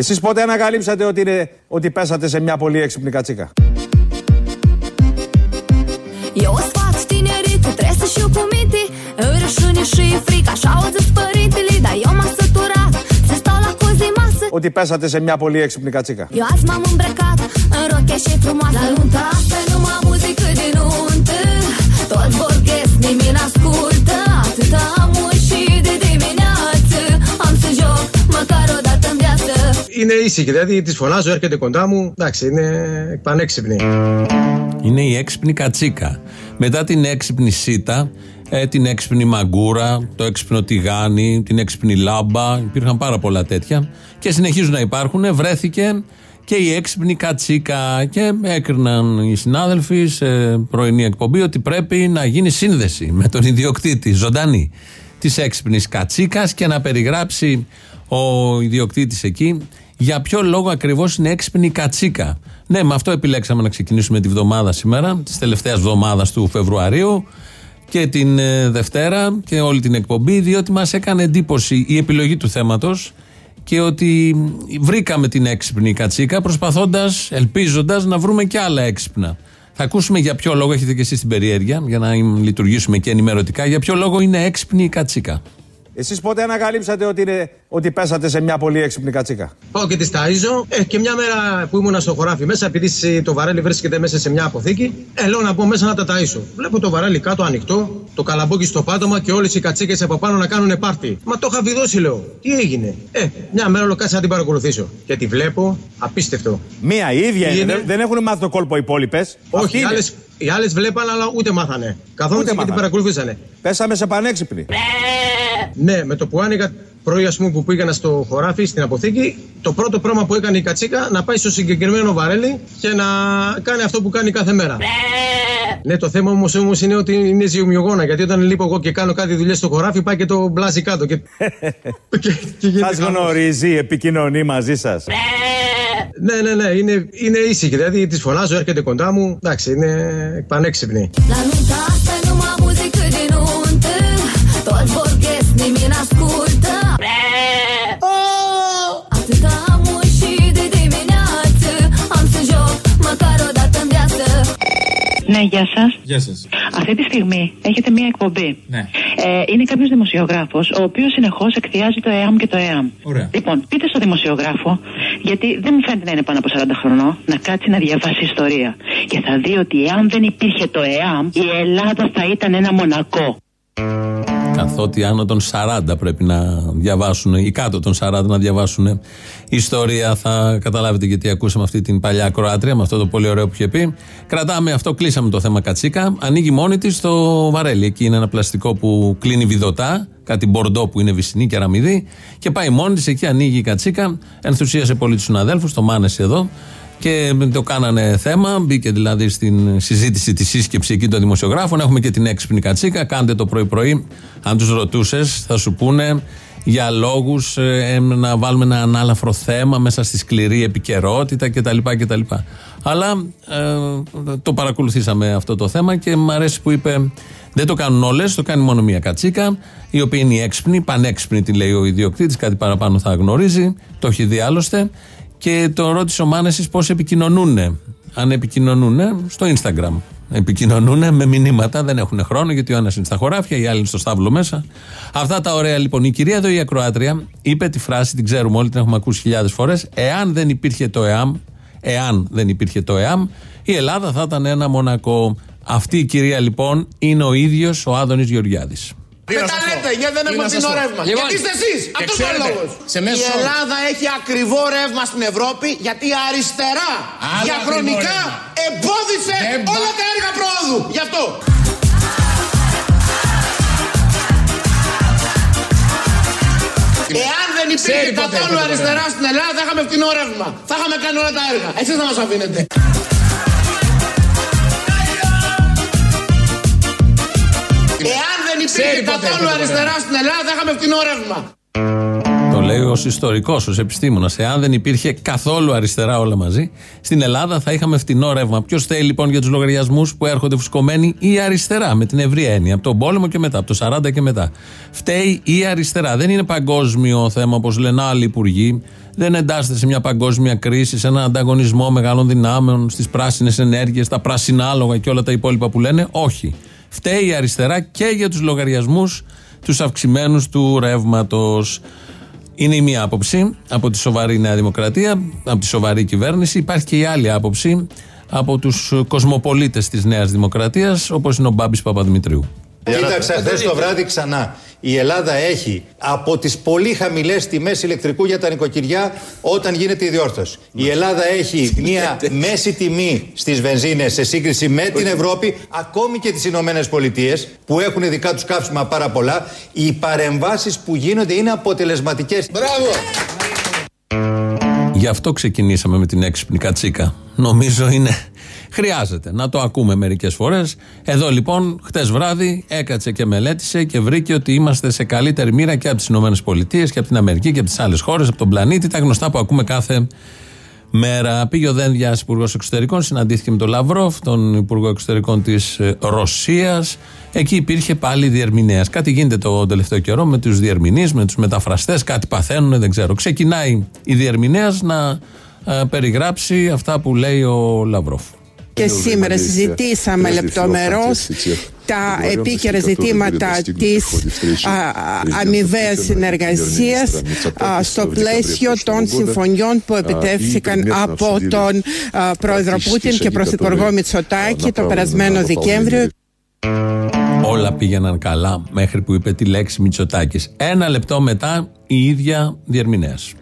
Εσείς πότε ανακαλύψατε ότι, ότι πέσατε σε μια πολύ έξυπνη κατσίκα; Ότι πέσατε σε μια πολύ έξυπνη κατσίκα; Είναι ήσυχη, δηλαδή της φωνάζω, έρχεται κοντά μου. Εντάξει, είναι πανέξυπνη. Είναι η έξυπνη κατσίκα. Μετά την έξυπνη σίτα, ε, την έξυπνη μαγκούρα, το έξυπνο τηγάνι, την έξυπνη λάμπα, υπήρχαν πάρα πολλά τέτοια και συνεχίζουν να υπάρχουν. Βρέθηκε και η έξυπνη κατσίκα και έκριναν οι συνάδελφοι σε πρωινή εκπομπή ότι πρέπει να γίνει σύνδεση με τον ιδιοκτήτη ζωντανή της έξυπνης κατσίκας και να περιγράψει ο ιδιοκτήτης εκεί για ποιο λόγο ακριβώς είναι έξυπνη η κατσίκα; Ναι, με αυτό επιλέξαμε να ξεκινήσουμε τη βδομάδα σήμερα, της τελευταίας εβδομάδα του Φεβρουαρίου και την ε, Δευτέρα και όλη την εκπομπή, διότι μας έκανε εντύπωση η επιλογή του θέματος και ότι βρήκαμε την έξυπνη κατσίκα προσπαθώντας, ελπίζοντας να βρούμε και άλλα έξυπνα. Θα ακούσουμε για ποιο λόγο, έχετε και εσείς την περιέργεια, για να λειτουργήσουμε και ενημερωτικά, για ποιο λόγο είναι έξυπνη η κατσίκα. Εσείς πότε ανακαλύψατε ότι, είναι, ότι πέσατε σε μια πολύ έξυπνη κατσίκα. Πάω και τη ταΐζω. Ε, και μια μέρα που ήμουνα στο χωράφι μέσα, επειδή σ- το βαρέλι βρίσκεται μέσα σε μια αποθήκη, ε, λέω να μπω μέσα να τα ταΐσω. Βλέπω το βαρέλι κάτω ανοιχτό, το καλαμπόκι στο πάτωμα και όλες οι κατσίκες από πάνω να κάνουν πάρτι. Μα το είχα βιδώσει, λέω. Τι έγινε; Ε, μια μέρα λέω κάτσε να την παρακολουθήσω. Και τη βλέπω, απίστευτο. Μία η ίδια είναι. Είναι. Δεν, δεν έχουν μάθει το κόλπο οι υπόλοιπες; Όχι, οι άλλες, οι άλλες βλέπαν, αλλά ούτε μάθανε. Καθόλου Ούτε και την μάθανε. παρακολουθήσανε. Πέσαμε σε πανέξυπνη. Ναι, με το που άνοιγα πρωί, ας πούμε, που πήγαινα στο χωράφι, στην αποθήκη, το πρώτο πράγμα που έκανε η κατσίκα να πάει στο συγκεκριμένο βαρέλι και να κάνει αυτό που κάνει κάθε μέρα. ναι, το θέμα όμως όμως είναι ότι είναι ζυγομιογόνα. Γιατί όταν λείπω εγώ και κάνω κάτι δουλειά στο χωράφι, πάει και το μπλάζει κάτω. Και, και, και γίνεται Σας χαμός. γνωρίζει, επικοινωνεί μαζί σας; Ναι, ναι, ναι, είναι, είναι ήσυχη. Δηλαδή τη φωνάζω, έρχεται κοντά μου. Εντάξει, είναι πανέξυπνη. Ναι, γεια σας. Γεια σας. Αυτή τη στιγμή έχετε μία εκπομπή. Ναι. Ε, είναι κάποιος δημοσιογράφος, ο οποίος συνεχώς εκθιάζει το ΕΑΜ και το ΕΑΜ. Ωραία. Λοιπόν, πείτε στο δημοσιογράφο, γιατί δεν μου φαίνεται να είναι πάνω από 40 χρονών, να κάτσει να διαβάσει ιστορία. Και θα δει ότι εάν δεν υπήρχε το ΕΑΜ, η Ελλάδα θα ήταν ένα μονακό. Καθότι άνω των 40 πρέπει να διαβάσουν ή κάτω των 40 να διαβάσουν ιστορία. Θα καταλάβετε γιατί ακούσαμε αυτή την παλιά Κροάτρια με αυτό το πολύ ωραίο που είχε πει. Κρατάμε αυτό, κλείσαμε το θέμα Κατσίκα. Ανοίγει μόνη της το βαρέλι. Εκεί είναι ένα πλαστικό που κλείνει βιδωτά, κάτι μπορντό που είναι βυσινή και αραμιδί. Και πάει μόνη της, εκεί ανοίγει η Κατσίκα. Ενθουσίασε πολύ τους συναδέλφους, το Μάνεση εδώ. Και το κάνανε θέμα, μπήκε δηλαδή στην συζήτηση τη σύσκεψη εκεί των δημοσιογράφων. Έχουμε και την έξυπνη κατσίκα. Κάντε το πρωί-πρωί. Αν τους ρωτούσες, θα σου πούνε για λόγους να βάλουμε ένα ανάλαφρο θέμα μέσα στη σκληρή επικαιρότητα κτλ. κτλ. Αλλά ε, το παρακολουθήσαμε αυτό το θέμα και μου αρέσει που είπε. Δεν το κάνουν όλες, το κάνει μόνο μία κατσίκα, η οποία είναι η έξυπνη, πανέξυπνη τη λέει ο ιδιοκτήτης, κάτι παραπάνω θα γνωρίζει, το έχει δει άλλωστε. Και το ρώτησε ο Μάνεσης πώς επικοινωνούν. Αν επικοινωνούν στο Instagram. Επικοινωνούν με μηνύματα, δεν έχουν χρόνο γιατί ο ένας είναι στα χωράφια, οι άλλοι είναι στο στάβλο μέσα. Αυτά τα ωραία λοιπόν. Η κυρία εδώ, η Ακροάτρια, είπε τη φράση, την ξέρουμε όλοι, την έχουμε ακούσει χιλιάδες φορές. Εάν δεν υπήρχε το ΕΑΜ, εάν δεν υπήρχε το ΕΑΜ, η Ελλάδα θα ήταν ένα μονακό. Αυτή η κυρία λοιπόν είναι ο ίδιος ο Άδωνης Γεωργιάδης. Δεν τα λέτε, γιατί δεν έχουμε φθηνό ρεύμα. Λοιπόν, γιατί είστε εσείς. και Αυτός είναι ο ξέρετε, λόγος. σε μέσο Η όρο. Ελλάδα έχει ακριβό ρεύμα στην Ευρώπη γιατί η αριστερά Άλλο διαχρονικά ακριβό ρεύμα. εμπόδισε Δεν πα- όλα τα έργα πρόοδου. Γι' αυτό. Εάν δεν υπήρχε Ξέρει ποτέ καθόλου αυτό το αριστερά στην Ελλάδα, θα είχαμε φθηνό ρεύμα. Θα είχαμε κάνει όλα τα έργα. Εσείς θα μας αφήνετε. Υπήρχε ποτέ αυτό καθόλου το αριστερά στην Ελλάδα, θα είχαμε φθηνό ρεύμα. Το λέει ως ιστορικός, ως επιστήμονας. Εάν δεν υπήρχε καθόλου αριστερά όλα μαζί, στην Ελλάδα θα είχαμε φτηνό ρεύμα. Ποιος θέλει λοιπόν για τους λογαριασμούς που έρχονται φουσκωμένοι η αριστερά, με την ευρία έννοια. Από τον πόλεμο και μετά, από το 40 και μετά. Φταίει η αριστερά. Δεν είναι παγκόσμιο θέμα όπως λένε άλλοι υπουργοί. Δεν εντάσσεται σε μια παγκόσμια κρίση, σε έναν ανταγωνισμό μεγάλων δυνάμεων, στις πράσινες ενέργειες, τα πράσινα άλογα και όλα τα υπόλοιπα που λένε. Όχι. Φταίει η αριστερά και για τους λογαριασμούς τους αυξημένους του ρεύματος. Είναι η μία άποψη από τη σοβαρή Νέα Δημοκρατία, από τη σοβαρή κυβέρνηση. Υπάρχει και η άλλη άποψη από τους κοσμοπολίτες της Νέας Δημοκρατίας, όπως είναι ο Μπάμπης Παπαδημητρίου. Κοίταξα χθε το βράδυ ξανά. Η Ελλάδα έχει από τις πολύ χαμηλές τιμές ηλεκτρικού για τα νοικοκυριά όταν γίνεται η διόρθωση. Η Ελλάδα έχει μια μέση τιμή στις βενζίνες σε σύγκριση με την Ευρώπη, ακόμη και τις Ηνωμένες Πολιτείες, που έχουν δικά τους καύσιμα πάρα πολλά. Οι παρεμβάσεις που γίνονται είναι αποτελεσματικές. Μπράβο! Γι' αυτό ξεκινήσαμε με την έξυπνη κατσίκα. Νομίζω είναι. Χρειάζεται να το ακούμε μερικές φορές. Εδώ λοιπόν, χτες βράδυ έκατσε και μελέτησε και βρήκε ότι είμαστε σε καλύτερη μοίρα και από τις ΗΠΑ και από την Αμερική και από τις άλλες χώρες, από τον πλανήτη. Τα γνωστά που ακούμε κάθε μέρα. Πήγε ο Δένδια, Υπουργός Εξωτερικών, συναντήθηκε με τον Λαυρόφ, τον Υπουργό Εξωτερικών της Ρωσίας. Εκεί υπήρχε πάλι διερμηνέας. Κάτι γίνεται το τελευταίο καιρό με τους διερμηνείς, με τους μεταφραστές, κάτι παθαίνουν, δεν ξέρω. Ξεκινάει η διερμηνέας να ε, περιγράψει αυτά που λέει ο Λαυρόφ. Και σήμερα συζητήσαμε λεπτομερώς τα επίκαιρα ζητήματα της αμοιβαίας συνεργασίας α, στο πλαίσιο των συμφωνιών που επιτεύχθηκαν από τον α, πρόεδρο Πούτιν και πρωθυπουργό Μητσοτάκη το περασμένο Δεκέμβριο. Όλα πήγαιναν καλά μέχρι που είπε τη λέξη Μητσοτάκης. Ένα λεπτό μετά η ίδια διερμηνέας.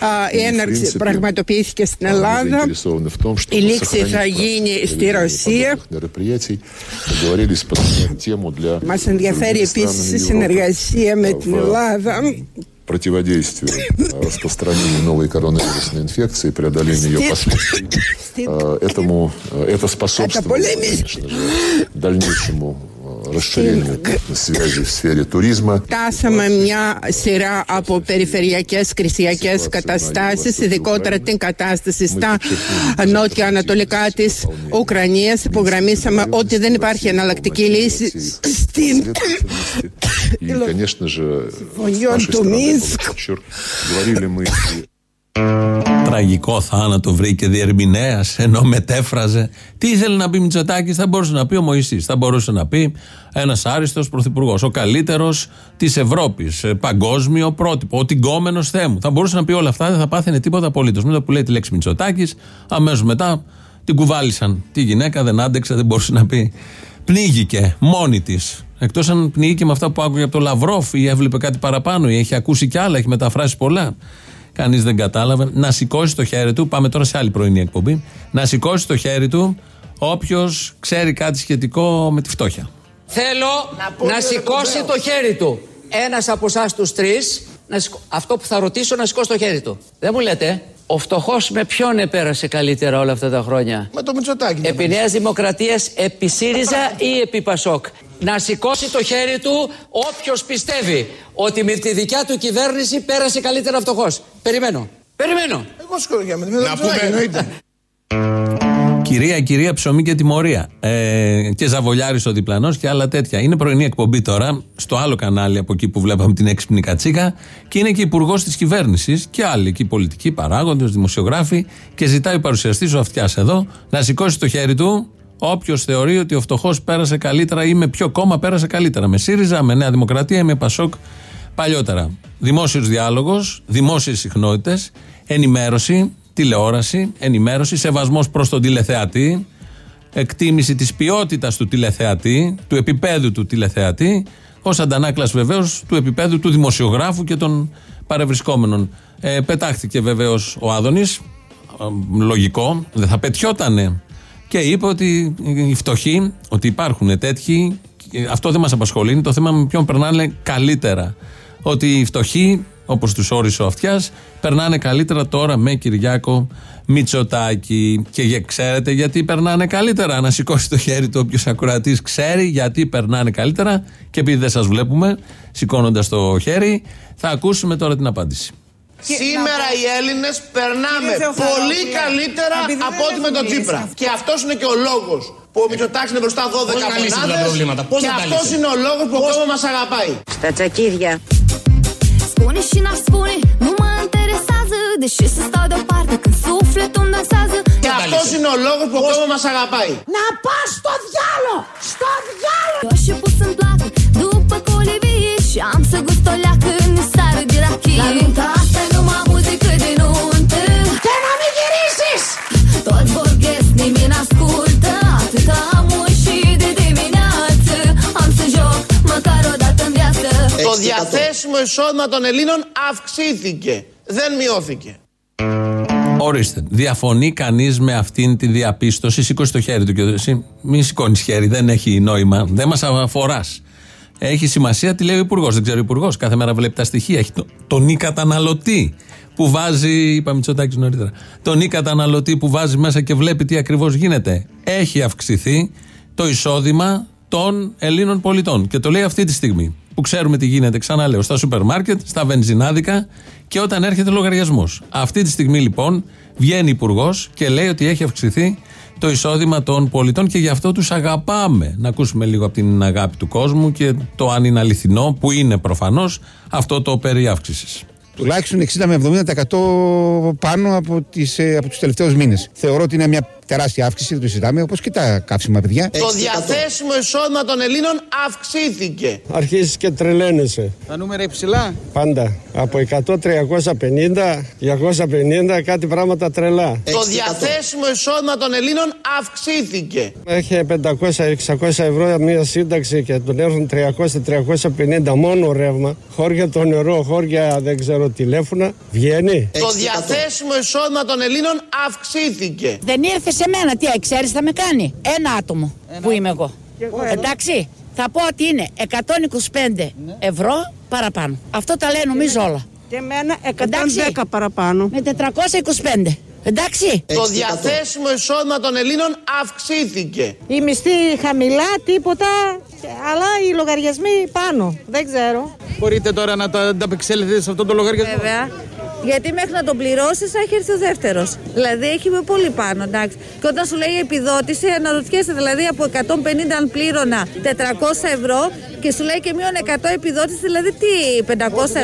Α, Η έναρξη πραγματοποιήθηκε στην Ελλάδα. Η λήξη θα γίνει στη Ρωσία. Μας ενδιαφέρει επίσης η συνεργασία με την Ελλάδα противодействию э, распространению новой коронавирусной инфекции, преодолению ее последствий. Э, Этому э, это способствует, конечно же, дальнейшему э, расширению связи в сфере туризма. Φτάσαμε μια σειρά από περιφερειακές κρισιακές καταστάσεις, ειδικότερα την κατάσταση στα νότια ανατολικά της Ουκρανίας. Υπογραμμίσαμε ότι δεν υπάρχει εναλλακτική λύση στην И, конечно же, с Συμφωνιών нашей του стороны, Μίνσκ. τραγικό θάνατο βρήκε διερμηνέας, ενώ μετέφραζε. Τι ήθελε να πει Μητσοτάκης, θα μπορούσε να πει ο Μωησής, θα μπορούσε να πει ένας άριστος πρωθυπουργός, ο καλύτερος της Ευρώπης, ε, παγκόσμιο πρότυπο, ο τυγκόμενος μου. Θα μπορούσε να πει όλα αυτά, δεν θα πάθαινε τίποτα απολύτως. Μετά που λέει τη λέξη Μητσοτάκης, αμέσως μετά την κουβάλισαν. Τη γυναίκα δεν άντεξε, δεν μπορούσε να πει. Πνίγηκε μόνη της. Εκτός αν πνίγηκε με αυτά που άκουγε από τον Λαυρόφ ή έβλεπε κάτι παραπάνω ή έχει ακούσει κι άλλα, έχει μεταφράσει πολλά. Κανείς δεν κατάλαβε. Να σηκώσει το χέρι του. Πάμε τώρα σε άλλη πρωινή εκπομπή. Να σηκώσει το χέρι του όποιος ξέρει κάτι σχετικό με τη φτώχεια. Θέλω να, σηκώσει το χέρι του. Ένας από εσάς τους τρεις, αυτό που θα ρωτήσω, να σηκώσει το χέρι του. Δεν μου λέτε, ο φτωχός με ποιον επέρασε καλύτερα όλα αυτά τα χρόνια; Με το Μητσοτάκι. Επί Νέας Δημοκρατίας, επί ΣΥΡΙΖΑ ή επί ΠΑΣΟΚ. Να σηκώσει το χέρι του όποιος πιστεύει ότι με τη δικιά του κυβέρνηση πέρασε καλύτερα φτωχός. Περιμένω. Περιμένω. Εγώ σκορπιάμαι. Με το Μητσοτάκι εννοείται. Κυρία, κυρία, ψωμί και τιμωρία. Ε, και ζαβολιάρης ο διπλανός και άλλα τέτοια. Είναι πρωινή εκπομπή τώρα, στο άλλο κανάλι από εκεί που βλέπαμε την έξυπνη κατσίκα, και είναι και υπουργός της κυβέρνησης και άλλοι εκεί πολιτικοί παράγοντες, δημοσιογράφοι, και ζητάει ο παρουσιαστής ο Αυτιάς εδώ να σηκώσει το χέρι του όποιος θεωρεί ότι ο φτωχός πέρασε καλύτερα ή με ποιο κόμμα πέρασε καλύτερα. Με ΣΥΡΙΖΑ, με Νέα Δημοκρατία ή με ΠΑΣΟΚ παλιότερα. Δημόσιος διάλογος, δημόσιες συχνότητες, ενημέρωση, τηλεόραση, ενημέρωση, σεβασμός προς τον τηλεθεατή, εκτίμηση της ποιότητας του τηλεθεατή, του επίπεδου του τηλεθεατή, ως αντανάκλαση βεβαίως του επίπεδου του δημοσιογράφου και των παρευρισκόμενων. Ε, πετάχτηκε βεβαίως ο Άδωνης, λογικό, δεν θα πετιότανε. Και είπε ότι οι φτωχοί, ότι υπάρχουν τέτοιοι, και αυτό δεν μας απασχολεί, είναι το θέμα με ποιον περνάνε καλύτερα. Ότι οι φτωχοί, όπως τους όρισε ο Αυτιάς, περνάνε καλύτερα τώρα με Κυριάκο Μητσοτάκη. Και για- ξέρετε γιατί περνάνε καλύτερα; Να σηκώσει το χέρι του όποιος ακροατής ξέρει γιατί περνάνε καλύτερα. Και επειδή δεν σας βλέπουμε σηκώνοντας το χέρι, θα ακούσουμε τώρα την απάντηση. Σήμερα οι Έλληνες περνάμε πολύ καλύτερα από ό,τι με τον Τσίπρα. Και αυτός είναι και ο λόγος που ο Μητσοτάκης είναι μπροστά 12 μονάδε. Και αυτός είναι ο λόγος που ο κόσμος μας αγαπάει. Στα τσακίδια. Spune și n-aș spune, nu mă interesează Deși să stau deoparte când sufletul îmi dansează Και αυτός είναι ο λόγος που ο κόσμος μας αγαπάει. Να πας στο διάλο! Στο διάλο! Eu și pus în placă după colivie Și am să gust o leacă în sară de rachie La nunta asta e numai muzică de nuntă Και να μην γυρίσεις! Toți vorbesc, nimeni n-ascultă Atâta am și de dimineață Am să joc măcar o dată în viață Το διαθέσιμο εισόδημα των Ελλήνων αυξήθηκε. Δεν μειώθηκε. Ορίστε. Διαφωνεί κανείς με αυτήν τη διαπίστωση; Σήκωσε το χέρι του και εσύ. Μην σηκώνεις χέρι, δεν έχει νόημα. Δεν μας αφοράς. Έχει σημασία τι λέει ο Υπουργός. Δεν ξέρω ο Υπουργός. Κάθε μέρα βλέπει τα στοιχεία. Έχει το, τον ή καταναλωτή που βάζει. Είπα Μητσοτάκη νωρίτερα. Τον ή καταναλωτή που βάζει μέσα και βλέπει τι ακριβώς γίνεται. Έχει αυξηθεί το εισόδημα των Ελλήνων πολιτών. Και το λέει αυτή τη στιγμή. Που ξέρουμε τι γίνεται, ξαναλέω, στα σούπερ μάρκετ, στα βενζινάδικα και όταν έρχεται λογαριασμός. Αυτή τη στιγμή λοιπόν βγαίνει υπουργός και λέει ότι έχει αυξηθεί το εισόδημα των πολιτών και γι' αυτό τους αγαπάμε. Να ακούσουμε λίγο από την αγάπη του κόσμου και το αν είναι αληθινό, που είναι προφανώς αυτό το περί αύξησης. Τουλάχιστον 60 με 70% πάνω από, τις, ε, από τους τελευταίους μήνες. Θεωρώ ότι είναι μια τεράστια αύξηση, δεν το συζητάμε, όπως και τα καύσιμα παιδιά. Το διαθέσιμο εισόδημα των Ελλήνων αυξήθηκε. Αρχίζεις και τρελαίνεσαι. Τα νούμερα υψηλά. Πάντα. Από 100, 350, 250, κάτι πράγματα τρελά. Το διαθέσιμο εισόδημα των Ελλήνων αυξήθηκε. Έχει 500-600 ευρώ μία σύνταξη και τον έρθουν 300-350 μόνο ρεύμα. Χώρια το νερό, χώρια δεν ξέρω τηλέφωνα. Βγαίνει. Το διαθέσιμο εισόδημα των Ελλήνων αυξήθηκε. Δεν ήρθες σε μένα, τι ξέρεις θα με κάνει; Ένα άτομο που είμαι εγώ. Εντάξει, θα πω ότι είναι 125 ευρώ παραπάνω. Αυτό τα λέει νομίζω όλα. Και εμένα 110 Εντάξει. παραπάνω. Με 425. Εντάξει. Το διαθέσιμο εισόδημα των Ελλήνων αυξήθηκε. Η μισθή χαμηλά, τίποτα, αλλά οι λογαριασμοί πάνω. Δεν ξέρω. Μπορείτε τώρα να τα ανταπεξέλθετε σε αυτό το λογαριασμό; Βέβαια. Γιατί μέχρι να τον πληρώσεις θα έχει έρθει ο δεύτερος. Δηλαδή έχει με πολύ πάνω, εντάξει. Και όταν σου λέει επιδότηση, αναρωτιέσαι δηλαδή από 150 αν πλήρωνα 400 ευρώ και σου λέει και μείον 100 επιδότηση, δηλαδή τι 500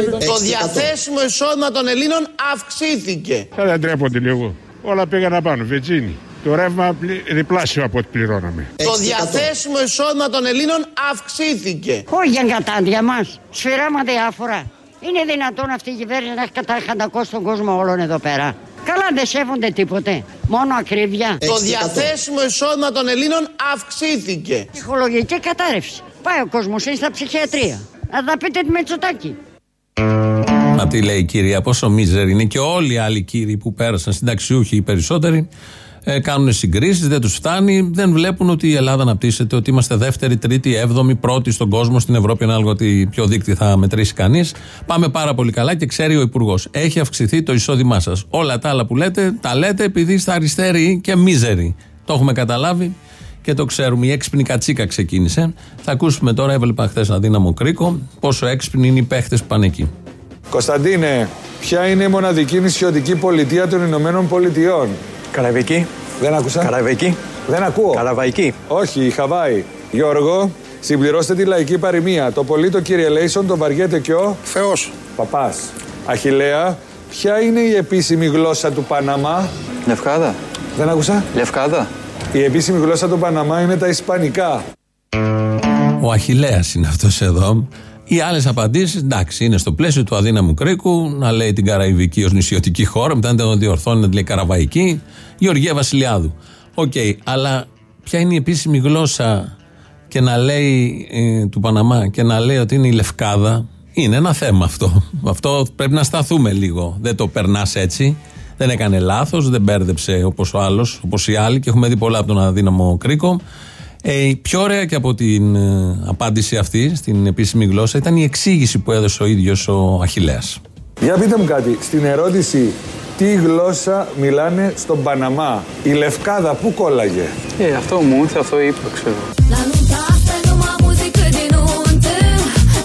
ευρώ; Το διαθέσιμο εισόδημα των Ελλήνων αυξήθηκε. Δεν τρέπονται λίγο. Όλα πήγαν πάνω, βενζίνη. Το ρεύμα πλη- διπλάσιο από ό,τι πληρώναμε. Το διαθέσιμο εισόδημα των Ελλήνων αυξήθηκε. Όχι για κατάντια μας. Σφυράμα διάφορα. Είναι δυνατόν αυτή η κυβέρνηση να έχει καταχαντακώσει τον κόσμο όλων εδώ πέρα. Καλά δεν σέβονται τίποτε. Μόνο ακρίβεια. Το διαθέσιμο εισόδημα των Ελλήνων αυξήθηκε. Ψυχολογική κατάρρευση. Πάει ο κόσμος, είναι στα ψυχιατρία. Να τα πείτε τη Μετσοτάκη. Μα τι λέει η κυρία, πόσο μίζερη είναι και όλοι οι άλλοι κύριοι που πέρασαν συνταξιούχοι οι περισσότεροι. Ε, κάνουν συγκρίσεις, δεν τους φτάνει, δεν βλέπουν ότι η Ελλάδα αναπτύσσεται, ότι είμαστε δεύτερη, τρίτη, έβδομη, πρώτη στον κόσμο, στην Ευρώπη, ανάλογα ότι ποιο δίκτυο θα μετρήσει κανείς. Πάμε πάρα πολύ καλά και ξέρει ο Υπουργός. Έχει αυξηθεί το εισόδημά σας. Όλα τα άλλα που λέτε, τα λέτε επειδή είστε αριστεροί και μίζεροι. Το έχουμε καταλάβει και το ξέρουμε. Η έξυπνη κατσίκα ξεκίνησε. Θα ακούσουμε τώρα, έβλεπα χθες ένα δύναμο κρίκο, πόσο έξυπνοι είναι οι παίχτες που πάνε εκεί. Κωνσταντίνε, ποια είναι η μοναδική νησιωτική πολιτεία των Ηνωμένων Πολιτειών; Καραβική. Δεν άκουσα. Καραβική. Δεν ακούω. Καραβαϊκή. Όχι, η Χαβάη. Γιώργο, συμπληρώστε τη λαϊκή παροιμία. Το πολύ το κυριελέησον το βαριέται και ο... Θεός. Παπάς. Αχιλέα, ποια είναι η επίσημη γλώσσα του Παναμά. Λευκάδα. Δεν άκουσα. Λευκάδα. Η επίσημη γλώσσα του Παναμά είναι τα Ισπανικά. Ο Αχηλέας είναι αυτός εδώ. Οι άλλες απαντήσεις, εντάξει, είναι στο πλαίσιο του αδύναμου κρίκου, να λέει την Καραϊβική ως νησιωτική χώρα, μετά να τον διορθώνει να τη λέει Καραβαϊκή, Γεωργία Βασιλιάδου. Οκ, αλλά ποια είναι η επίσημη γλώσσα και να λέει ε, του Παναμά και να λέει ότι είναι η Λευκάδα, είναι ένα θέμα αυτό. Αυτό πρέπει να σταθούμε λίγο. Δεν το περνάς έτσι. Δεν έκανε λάθος, δεν μπέρδεψε όπως ο άλλος, όπως οι άλλοι και έχουμε δει πολλά από τον αδύναμο κρίκο. Ε, πιο ωραία και από την ε, απάντηση αυτή στην επίσημη γλώσσα ήταν η εξήγηση που έδωσε ο ίδιος ο Αχιλέας. Για πείτε μου κάτι, στην ερώτηση τι γλώσσα μιλάνε στον Παναμά, η Λευκάδα πού κόλλαγε; Ε, αυτό μου ήρθε, αυτό είπα, ξέρω. La nunta asta e numai muzică de nuntă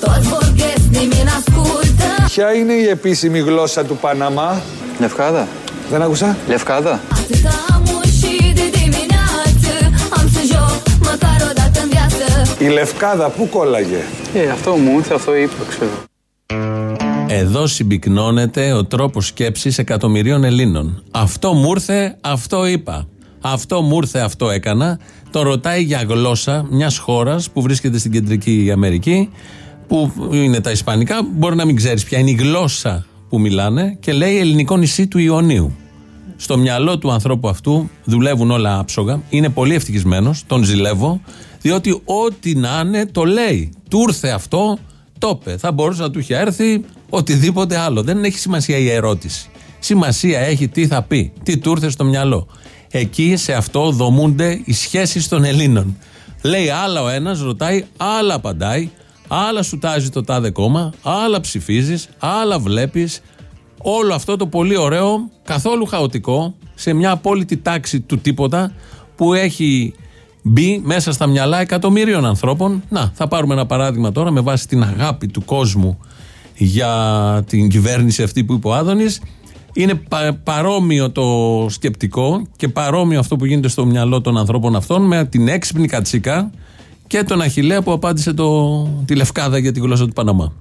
Toți vorbesc, nimeni n-ascultă Ποια είναι η επίσημη γλώσσα του Παναμά; Λευκάδα. Δεν άκουσα. Λευκάδα. Η Λευκάδα πού κόλλαγε; Ε, αυτό μου ήρθε, αυτό είπα, ξέρω. Εδώ συμπυκνώνεται ο τρόπος σκέψης εκατομμυρίων Ελλήνων. Αυτό μου ήρθε, αυτό είπα. Αυτό μου ήρθε, αυτό έκανα. Τον ρωτάει για γλώσσα μιας χώρας που βρίσκεται στην κεντρική Αμερική, που είναι τα Ισπανικά. Μπορεί να μην ξέρεις ποια είναι η γλώσσα που μιλάνε και λέει ελληνικό νησί του Ιωνίου. Στο μυαλό του ανθρώπου αυτού δουλεύουν όλα άψογα. Είναι πολύ ευτυχισμένος, τον ζηλεύω, διότι ό,τι να είναι το λέει. Του ήρθε αυτό, το είπε. Θα μπορούσε να του είχε έρθει οτιδήποτε άλλο. Δεν έχει σημασία η ερώτηση. Σημασία έχει τι θα πει, τι του ήρθε στο μυαλό. Εκεί σε αυτό δομούνται οι σχέσεις των Ελλήνων. Λέει άλλα ο ένας, ρωτάει, άλλα απαντάει, άλλα σου τάζει το τάδε κόμμα, άλλα ψηφίζεις, άλλα βλέπεις. Όλο αυτό το πολύ ωραίο, καθόλου χαοτικό, σε μια απόλυτη τάξη του τίποτα που έχει μπει μέσα στα μυαλά εκατομμύριων ανθρώπων. Να, θα πάρουμε ένα παράδειγμα τώρα με βάση την αγάπη του κόσμου για την κυβέρνηση αυτή που είπε ο Άδωνης. Είναι πα- παρόμοιο το σκεπτικό και παρόμοιο αυτό που γίνεται στο μυαλό των ανθρώπων αυτών με την έξυπνη κατσίκα και τον Αχιλέα που απάντησε το, τη Λευκάδα για τη γλώσσα του Παναμά.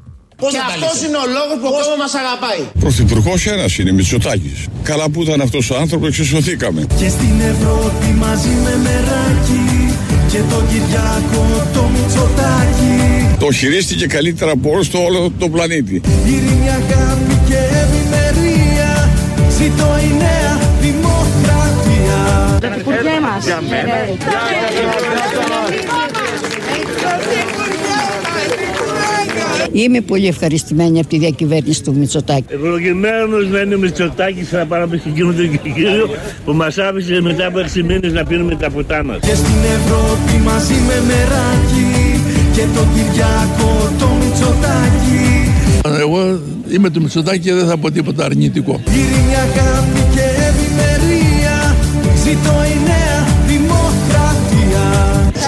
Και αυτός είναι ο λόγος που ο κόμμα μας αγαπάει. Πρωθυπουργός ένας είναι, Μητσοτάκης. Καλά που ήταν αυτός ο άνθρωπος, εξισωθήκαμε. Και στην Ευρώπη μαζί με μεράκι και τον Κυριάκο το Μητσοτάκι Το χειρίστηκε καλύτερα από όλο το όλο τον πλανήτη. Ειρήνη, αγάπη και ευημερία Ζήτω η νέα δημοκρατία Το Υπουργέ μας. Για μένα. Είμαι πολύ ευχαριστημένη από τη διακυβέρνηση του Μητσοτάκη. Ευλογημένος να είναι ο Μητσοτάκης να πάμε στην εκείνο τον κύριο που μας άφησε μετά από 6 μήνες να πίνουμε τα ποτά μας. Και στην Ευρώπη μαζί με μεράκι και τον Κυριάκο το Μητσοτάκι Εγώ είμαι του Μητσοτάκη και δεν θα πω τίποτα αρνητικό. Ειρήνη, αγάπη και ευημερία Ζήτω η νέα δημοκρατία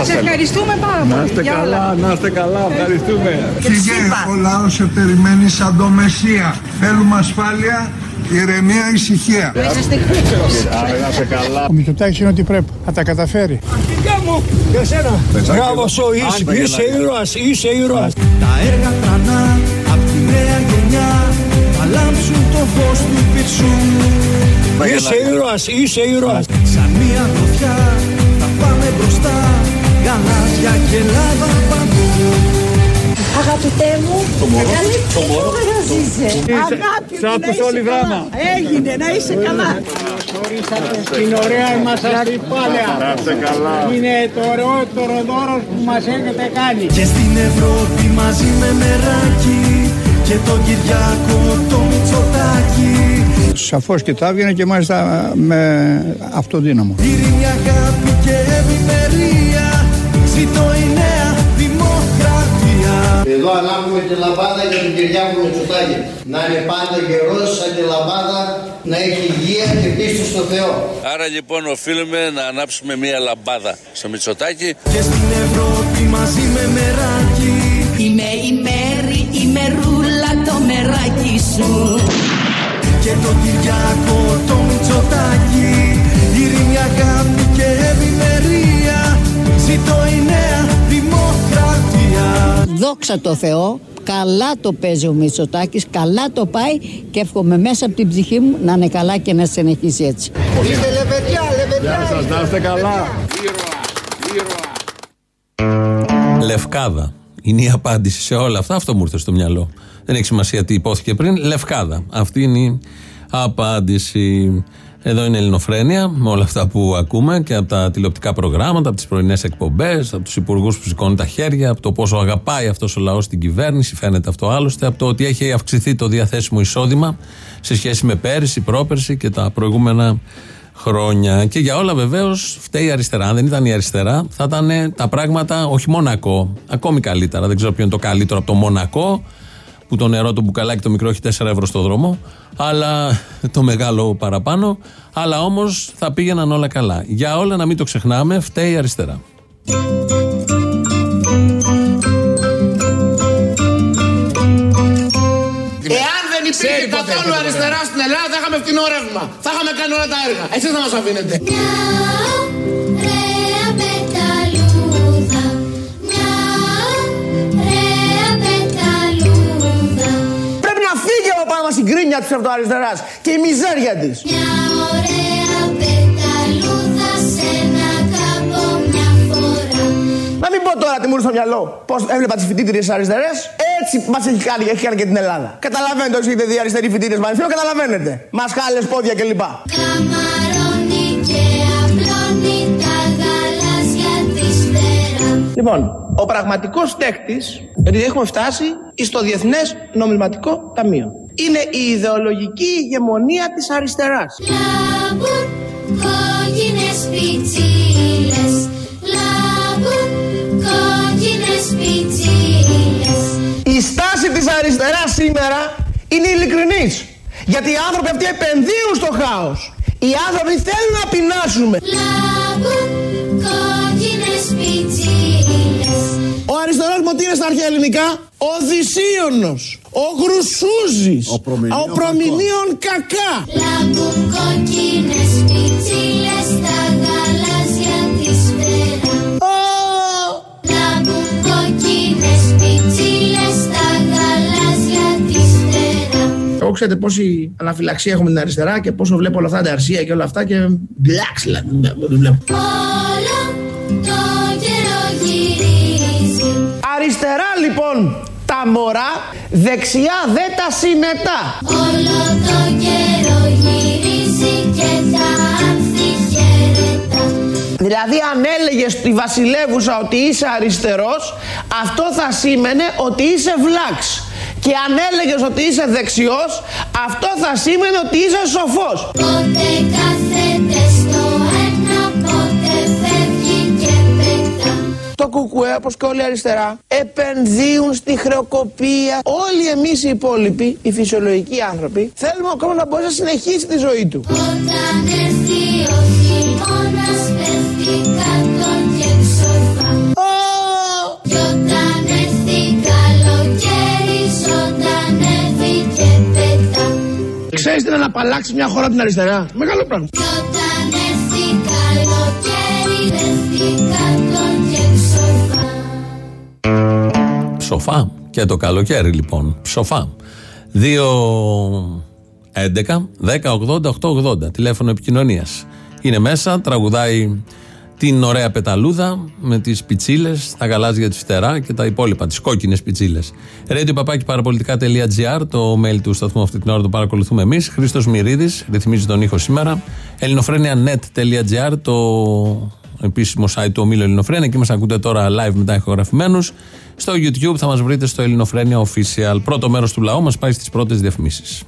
Σας ευχαριστούμε πάρα πολύ. Να είστε για όλα. καλά, να είστε καλά, ευχαριστούμε. Φύγε, ο λαός σε περιμένει σαν το Μεσσία. Θέλουμε ασφάλεια, ηρεμία, ησυχία. Άρα, να είστε καλά. Ο Μητσοτάκης είναι ό,τι πρέπει. Θα τα καταφέρει. Γεια μου, για σένα Μπράβο σου, είσαι- είσαι ήρωας, είσαι ήρωας Τα έργα τρανά απ' τη νέα γενιά Θα λάμψουν το φως του πετσού Είσαι ήρωας, είσαι ήρωας. Σαν μία φωτιά θα πάμε μπροστά Γαλάζια και λάβα παντού Αγαπητέ μου, Το μωρό, καλή το μωρό, τι είσαι. Είσαι- Αγάπη σ' μου, άκουσα να είσαι όλη δράμα. καλά. Έγινε, να είσαι καλά. Στην ωραία μας αστυπάλαια. Να είστε καλά. Είναι το ωραιότερο δώρος που μας έχετε κάνει. Και στην Ευρώπη μαζί με μεράκι Και τον Κυριάκο το Μητσοτάκι Σαφώς και τα έβγαινε και μάλιστα με αυτοδύναμο. Ειρήνη, αγάπη και ευημερία Ζήτω η νέα δημοκρατία Εδώ ανάβουμε τη λαμπάδα για τον Κυριάκο Μητσοτάκη. Να είναι πάντα γερός σαν τη λαμπάδα, να έχει υγεία και πίστη στο Θεό. Άρα λοιπόν οφείλουμε να ανάψουμε μία λαμπάδα στο Μητσοτάκι. Και στην Ευρώπη μαζί με μεράκι Είμαι η μέρη, η μερούλα το μεράκι σου Και τον Κυριάκο το Μητσοτάκι Ειρήνη, αγάπη και ευημερία Ζήτω η νέα δημοκρατία Δόξα τω Θεώ, καλά το παίζει ο Μητσοτάκης, καλά το πάει και εύχομαι μέσα από την ψυχή μου να είναι καλά και να συνεχίσει έτσι. Είστε λεβεδιά, λεβεδιά Γεια σας, να είστε καλά. Λευκάδα. Είναι η απάντηση σε όλα αυτά. Αυτό μου ήρθε στο μυαλό. Δεν έχει σημασία τι υπόθηκε πριν. Λευκάδα. Αυτή είναι η απάντηση. Εδώ είναι η Ελληνοφρένεια, με όλα αυτά που ακούμε και από τα τηλεοπτικά προγράμματα, από τις πρωινές εκπομπές, από τους υπουργούς που σηκώνουν τα χέρια, από το πόσο αγαπάει αυτός ο λαός την κυβέρνηση, φαίνεται αυτό άλλωστε, από το ότι έχει αυξηθεί το διαθέσιμο εισόδημα σε σχέση με πέρυσι, πρόπερσι και τα προηγούμενα χρόνια. Και για όλα βεβαίως φταίει η αριστερά. Αν δεν ήταν η αριστερά, θα ήταν τα πράγματα όχι Μονακό, ακόμη καλύτερα. Δεν ξέρω ποιο είναι το καλύτερο από το Μονακό, που το νερό, το μπουκαλάκι, το μικρό έχει 4 ευρώ στο δρόμο, αλλά το μεγάλο παραπάνω. Αλλά όμως θα πήγαιναν όλα καλά. Για όλα να μην το ξεχνάμε, φταίει η αριστερά. Εάν στην Ελλάδα θα είχαμε φθηνό ρεύμα. Θα είχαμε κάνει όλα τα έργα. Εσείς θα μας αφήνετε. Πάνω μας η γκρίνια της αυτοαριστεράς και η μιζέρια της. Μια ωραία πεταλούδα σε ένα κάμπο μια φορά. Να μην πω τώρα τι μου ήρθε στο μυαλό. Πώς έβλεπα τις φοιτήτριες αριστερές, έτσι μας έχει κάνει, έχει κάνει και την Ελλάδα. Καταλαβαίνετε όσοι έχετε δει αριστεροί φοιτήτριε Πανεπιστημίου, καταλαβαίνετε. Μασχάλε, πόδια κλπ. Καμαρώνει και απλώνει τα γαλάζια της πέρα. Λοιπόν, ο πραγματικός τέκτη, επειδή έχουμε φτάσει στο Διεθνές Νομισματικό Ταμείο, είναι η ιδεολογική ηγεμονία της αριστεράς. Λάμπουν κόκκινες πιτσίλες Λάμπουν κόκκινες πιτσίλες Η στάση της αριστεράς σήμερα είναι ειλικρινής. Γιατί οι άνθρωποι αυτοί επενδύουν στο χάος. Οι άνθρωποι θέλουν να πεινάσουμε. Λάμπουν κόκκινες πιτσίλες Ο αριστερός μου τι είναι στα αρχαία ελληνικά; Ο Οδυσσίωνος. Ο Γρουσούζης. Ο, ο Προμηνίων Κακά. Λάμπουν κόκκινες πιτσίλες στα γαλάζια της πέρα Λάμπουν κόκκινες πιτσίλες στα γαλάζια της πέρα Εγώ ξέρετε πόση αναφυλαξία έχουμε την αριστερά και πόσο βλέπω όλα αυτά τα αρσία και όλα αυτά και μπλάξ δηλαδή. δεν βλέπω. Λοιπόν τα μωρά, δεξιά δε τα συνετά. Όλο το καιρό γυρίζει και τα άνθη χαιρετά Δηλαδή αν έλεγες στη βασιλεύουσα ότι είσαι αριστερός, αυτό θα σήμαινε ότι είσαι βλάξ. Και αν έλεγες ότι είσαι δεξιός, αυτό θα σήμαινε ότι είσαι σοφός. Πότε κάθεται Το κουκουέ, όπως και όλοι οι αριστερά, επενδύουν στη χρεοκοπία. Όλοι εμείς οι υπόλοιποι, οι φυσιολογικοί άνθρωποι, θέλουμε ακόμα να μπορεί να συνεχίσει τη ζωή του. Όταν έρθει ο χειμώνας πέφτει κάτω και ψοφά Κι όταν έρθει καλοκαίρι ζωντανεύει και πετά Ξέρεις τι είναι να απαλλάξεις μια χώρα από την αριστερά; Μεγάλο πράγμα. Κι όταν έρθει καλοκαίρι πέφτει κάτω Ψοφά. Και το καλοκαίρι λοιπόν. Ψοφά. 2 11 10 80 880. Τηλέφωνο επικοινωνίας. Είναι μέσα, τραγουδάει την ωραία πεταλούδα με τις πιτσίλες, τα γαλάζια της φτερά και τα υπόλοιπα, τις κόκκινες πιτσίλες. Radio παπάκι παραπολιτικά.gr, το mail του σταθμού αυτή την ώρα το παρακολουθούμε εμείς. Χρήστος Μυρίδης ρυθμίζει τον ήχο σήμερα. Ελληνοφρένια.net.gr, το επίσημο site του ομίλου Ελληνοφρένια. Εκεί μας ακούτε τώρα live μετά ηχογραφημένους. Στο YouTube θα μας βρείτε στο Ελληνοφρένια Official. Πρώτο μέρος του λαού μας πάει στις πρώτες διαφημίσεις.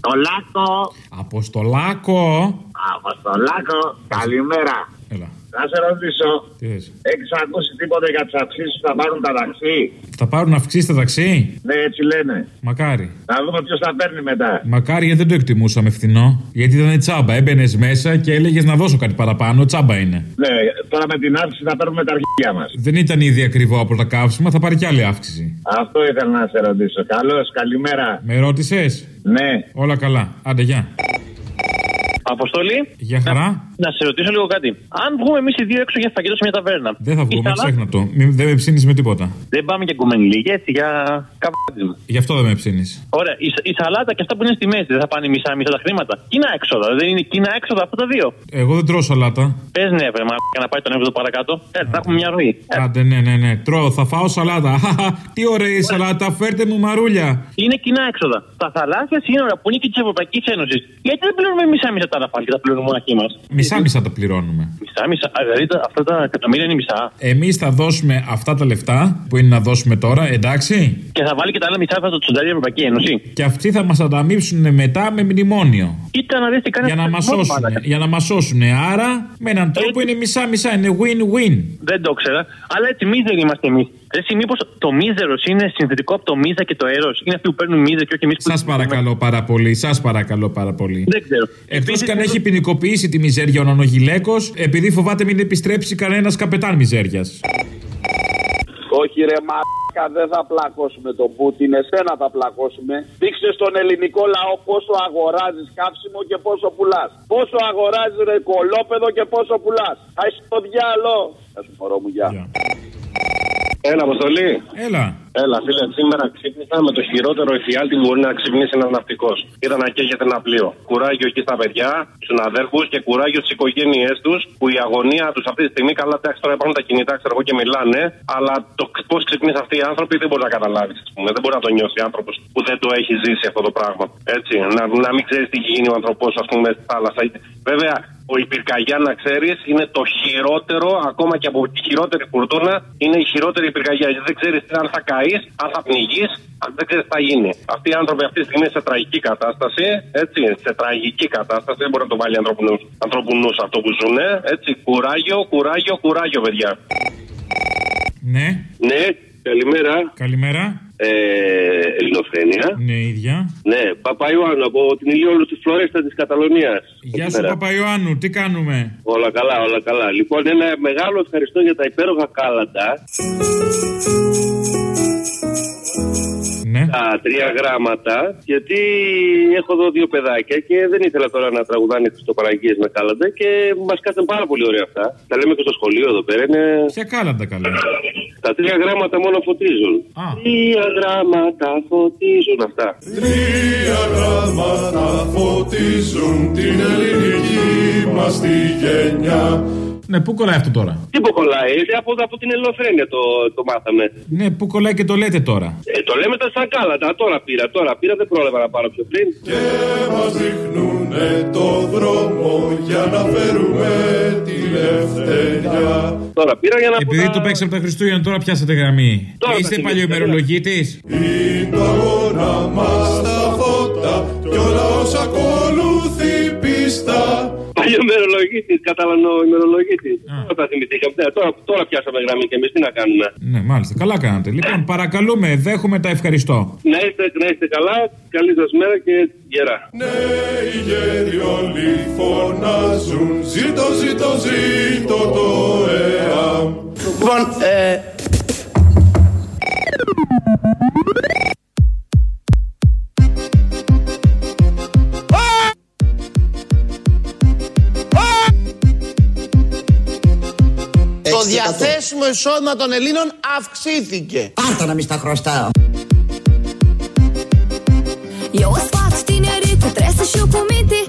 Το Λάκο. Αποστολάκο. Αποστολάκο. Καλημέρα. Έλα. Να σε ρωτήσω. Τι θες. Έχει ακούσει τίποτα για τις αυξήσεις που θα πάρουν τα ταξί; Θα πάρουν αυξήσεις τα ταξί; Ναι, έτσι λένε. Μακάρι. Να δούμε ποιος θα παίρνει μετά. Μακάρι γιατί δεν το εκτιμούσαμε φθηνό. Γιατί ήταν τσάμπα. Έμπαινες μέσα και έλεγες να δώσω κάτι παραπάνω. Τσάμπα είναι. Ναι, τώρα με την αύξηση θα παίρνουμε τα αρχεία μας. Δεν ήταν ήδη ακριβό από τα καύσιμα, θα πάρει κι άλλη αύξηση. Αυτό ήθελα να σε ρωτήσω. Καλώς, καλημέρα. Με ρώτησες; Ναι. Όλα καλά. Άντε, γεια. Αποστολή. Γεια χαρά. Να σε ρωτήσω λίγο κάτι. Αν βγούμε εμείς οι δύο έξω για φαγητό σε μια ταβέρνα. Δεν θα βγούμε, η σαλάτα- ξέχνα το. Μη- δεν με ψήνεις με τίποτα. Δεν πάμε για κουμενλίγη, έτσι, για καβάτισμα. Γι' αυτό δεν με ψήνεις. Ωραία, η, η σαλάτα και αυτά που είναι στη μέση δεν θα πάνε μισά-μισά τα χρήματα. Κοινά έξοδα, δεν είναι κοινά έξοδα αυτά τα δύο. Εγώ δεν τρώω σαλάτα. Πες ναι, βρε, μα να πάει τον έβδομο παρακάτω. Ε, να έχουμε μια ροή. Άντε, ναι, ναι, ναι. Τρώω, θα φάω σαλάτα. Χαχα, Τι ωραία η σαλάτα, φέρτε μου μαρούλια. Είναι κοινά έξοδα. Τα θαλάσσια σύνορα που είναι και της Ευρωπαϊκής Ένωσης. Γιατί δεν πληρώνουμε μισά-μισά τα ραφάλ και τα πληρώνουμε μοναχοί μας. Μισά-μισά τα πληρώνουμε. Μισά-μισά. α, Δηλαδή τα- αυτά τα εκατομμύρια είναι μισά. Εμείς θα δώσουμε αυτά τα λεφτά που είναι να δώσουμε τώρα, εντάξει; Και θα βάλει και τα άλλα μισά θα το τσουντάρει η Ευρωπαϊκή Ένωση. Και αυτοί θα μας ανταμείψουν μετά με μνημόνιο. Κοίτα να δεις τι κάνει Για να μας σώσουν. Για να μας σώσουν. Άρα με έναν τρόπο είναι μισά-μισά. Είναι win-win. Δεν το ξέρα. Αλλά έτσι μίζεροι είμαστε εμείς. Εσύ μήπως το μίζερος είναι συνθετικό από το μίζα και το αέρο. Είναι αυτοί που παίρνουν μίζα και όχι εμείς που. Σας παρακαλώ πάρα πολύ. Σας παρακαλώ πάρα πολύ. Δεν ξέρω. Εκτός και αν έχει ποινικοποιήσει τη μιζέρια ο Νανογιλέκο, επειδή φοβάται μην επιστρέψει κανένας καπετάν μιζέριας. Όχι ρε μα Δεν θα πλακώσουμε τον Πούτιν, εσένα θα πλακώσουμε. Δείξε στον ελληνικό λαό πόσο αγοράζεις καύσιμο και πόσο πουλάς. Πόσο αγοράζεις ρε κολόπεδο και πόσο πουλάς. Θα είσαι στο διάλο. Θα σου μωρό μου, γεια. Έλα, Αποστολή. Έλα. Έλα, φίλε, σήμερα ξύπνησα με το χειρότερο εφιάλτη που μπορεί να ξυπνήσει ένας ναυτικός. Είδα να καίγεται ένα πλοίο. Κουράγιο εκεί στα παιδιά, στους αδέρφου και κουράγιο στις οικογένειές τους που η αγωνία τους αυτή τη στιγμή, καλά, εντάξει, τώρα υπάρχουν τα κινητά, ξέρω εγώ και μιλάνε, αλλά το πώς ξυπνήσει αυτοί οι άνθρωποι δεν μπορεί να καταλάβεις, ας πούμε. Δεν μπορεί να το νιώσει άνθρωπος που δεν το έχει ζήσει αυτό το πράγμα. Έτσι, να, να μην ξέρεις τι έχει γίνει ο ανθρωπός, ας πούμε, στη θάλασσα. Βέβαια, ο υπηρκαγιά, να ξέρεις, είναι το χειρότερο, ακόμα και από τη χειρότερη φουρτούνα, είναι η χειρότερη υπηρκαγιά. Γιατί δεν ξέρεις αν θα καείς, αν θα πνιγείς, αν δεν ξέρεις τι θα γίνει. Αυτοί οι άνθρωποι αυτή τη στιγμή είναι σε τραγική κατάσταση, έτσι, σε τραγική κατάσταση. Δεν μπορεί να το βάλει ανθρώπου νου αυτό που ζουν, έτσι. Κουράγιο, κουράγιο, κουράγιο, παιδιά. Ναι. Ναι, καλημέρα. Καλημέρα. Ε, Ελληνοφρένεια. Ναι, ίδια. Ναι, Παπαϊωάννου από την Ηλιόλου της Φλωρέστα της Καταλωνίας. Γεια σου, Παπαϊωάννου, τι κάνουμε; Όλα καλά, όλα καλά. Λοιπόν, ένα μεγάλο ευχαριστώ για τα υπέροχα κάλαντα. Ναι. Τα τρία γράμματα, γιατί έχω εδώ δύο παιδάκια και δεν ήθελα τώρα να τραγουδάνε Χριστοπαραγγείες με κάλαντα και μας κάθαν πάρα πολύ ωραία αυτά. Τα λέμε και στο σχολείο εδώ πέρα. Είναι... Ποια κάλαντα καλά. Τα τρία γράμματα μόνο φωτίζουν. Τρία γράμματα φωτίζουν αυτά. Τρία γράμματα φωτίζουν την ελληνική μας τη γενιά. Ναι, πού κολλάει αυτό τώρα; Τι που κολλάει, ε, από, από την Ελληνοφρένεια το, το μάθαμε. Ναι, πού κολλάει και το λέτε τώρα; Ε, το λέμε τα σαν κάλαντα, τώρα πήρα, τώρα πήρα, δεν πρόλαβα να πάρω πιο πριν. Και μας δείχνουνε το δρόμο για να φέρουμε τη ελευθερία. Τώρα πήρα για να Επειδή το παίξαμε τα Χριστούγεννα, τώρα πιάσατε γραμμή. Τώρα Είστε τα παλιωμερολογίτης. Είναι το αγώνα μας τα φώτα κι όλα όσα ακολουθεί πίστα. Παλιό ημερολογίτη, καταλανό ημερολογίτη. Τώρα τα θυμηθήκαμε. Ναι, Τώρα, τώρα πιάσαμε γραμμή και εμείς τι να κάνουμε. Ναι, μάλιστα. Καλά κάνατε. Λοιπόν, παρακαλούμε, δέχομαι τα ευχαριστώ. Να είστε, να είστε καλά, καλή σας μέρα και γερά. Ναι, οι γέροι όλοι φωνάζουν Ζήτω, ζήτω, ζήτω το ΕΑΜ Λοιπόν, ε, το διαθέσιμο εισόδημα των Ελλήνων αυξήθηκε. Πάρτα να μη στα χρωστάω. Eu sfat tineritul, trebuie să știu cu minte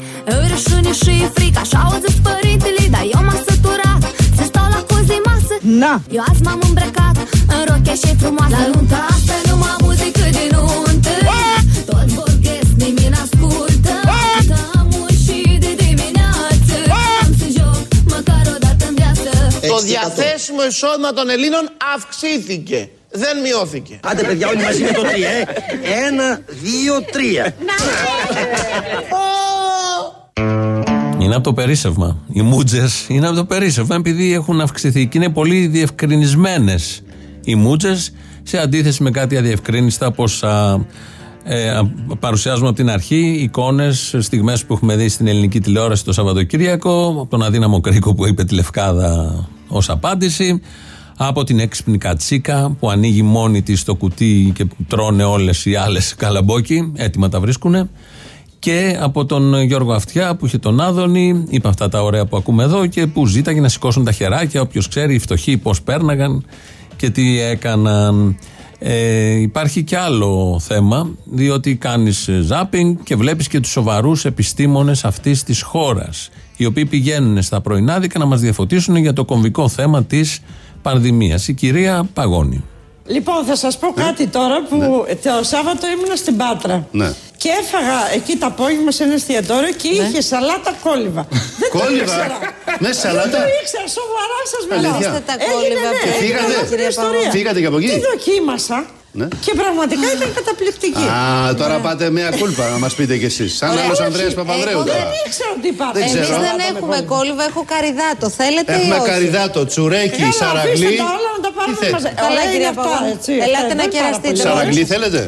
Râșâni și frică, așa au zis părintele Dar eu m-am săturat să stau la cozi masă Na. Eu azi m-am îmbrăcat în rochie și frumoasă La nunta asta nu m-am muzică de nuntă Tot διαθέσιμο εισόδημα των Ελλήνων αυξήθηκε. Δεν μειώθηκε. Άντε παιδιά όλοι μαζί με το τρία, ε. Ένα, δύο, τρία. Είναι από το περίσσευμα. Οι μούτζες είναι από το περίσσευμα επειδή έχουν αυξηθεί και είναι πολύ διευκρινισμένες οι μούτζες σε αντίθεση με κάτι αδιευκρίνιστα όπως ε, παρουσιάζουμε από την αρχή εικόνες, στιγμές που έχουμε δει στην ελληνική τηλεόραση το Σαββατοκύριακο, από τον αδύναμο κρίκο που είπε τη Λευκάδα ως απάντηση, από την έξυπνη κατσίκα που ανοίγει μόνη της το κουτί και τρώνε όλες οι άλλες καλαμπόκι, έτοιμα τα βρίσκουνε. Και από τον Γιώργο Αυτιά που είχε τον Άδωνη, είπε αυτά τα ωραία που ακούμε εδώ και που ζήταγε να σηκώσουν τα χεράκια. Όποιος ξέρει, οι φτωχοί πώς πέρναγαν και τι έκαναν. Ε, υπάρχει και άλλο θέμα, διότι κάνεις ζάπινγκ και βλέπεις και τους σοβαρούς επιστήμονες αυτής της χώρας, οι οποίοι πηγαίνουν στα πρωινάδικα να μας διαφωτίσουν για το κομβικό θέμα της πανδημίας. Η κυρία Παγώνη. Λοιπόν, θα σας πω κάτι τώρα που το Σάββατο ήμουνα στην Πάτρα. Ναι. Και έφαγα εκεί το απόγευμα σε ένα εστιατόριο και είχε σαλάτα κόλυβα. Δεν το Κόλυβα; ήξερα. Με σαλάτα; Δεν το ήξερα, σοβαρά σας μιλάω. Αλήθεια; Δώστε τα κόλυβα Και έγινε φύγατε; ολόκληρη ιστορία. Φύγατε και από εκεί; Τι δοκίμασα; Ναι. και πραγματικά ήταν καταπληκτική. Α, τώρα πάτε μια κούλπα να μας πείτε κι εσείς. Σαν άλλος Ανδρέας Παπανδρέου Εγώ τώρα. δεν ήξερα ότι υπάρχει. Δεν ξέρω. Εμείς δεν έχουμε κόλυβα, έχω καριδάτο. Θέλετε ή Έχουμε όχι; καριδάτο, τσουρέκι, Έλα, σαραγλί. αφήστε τα όλα να τα Τι πάρουμε θέλετε; μαζί. Καλά, Ωραία κυρία είναι αυτά, Παπα. έτσι. Ελάτε Αυτά να είναι πάρα κεραστείτε. πολύ ωραία. Σαραγλί θέλετε;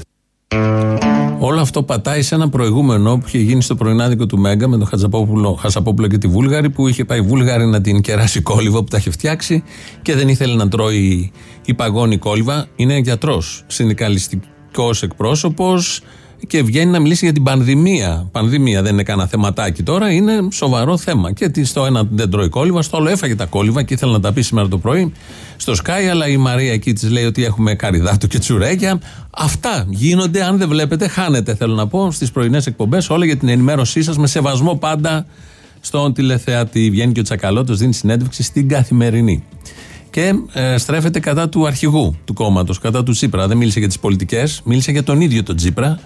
Όλο αυτό πατάει σε ένα προηγούμενο που είχε γίνει στο πρωινάδικο του Μέγκα με τον Χατζαπόπουλο, Χασαπόπουλο και τη Βούλγαρη, που είχε πάει η Βούλγαρη να την κεράσει κόλυβα που τα είχε φτιάξει και δεν ήθελε να τρώει η παγόνη κόλυβα. Είναι γιατρός, συνδικαλιστικός εκπρόσωπος και βγαίνει να μιλήσει για την πανδημία. Πανδημία δεν είναι κανένα θεματάκι τώρα, είναι σοβαρό θέμα. Και τι στο ένα δεν τρώει κόλυβα, στο άλλο έφαγε τα κόλυβα και ήθελε να τα πει σήμερα το πρωί στο Sky, αλλά η Μαρία εκεί της λέει ότι έχουμε καριδάτο και τσουρέκια. Αυτά γίνονται. Αν δεν βλέπετε, χάνετε, θέλω να πω, στις πρωινές εκπομπές, όλα για την ενημέρωσή σας με σεβασμό πάντα στον τηλεθεατή. Βγαίνει και ο Τσακαλώτος, δίνει συνέντευξη στην καθημερινή. Και ε, στρέφεται κατά του αρχηγού του κόμματος, κατά του Τσίπρα. Δεν μίλησε για τις πολιτικές, μίλησε για τον ίδιο τον Τσίπρα.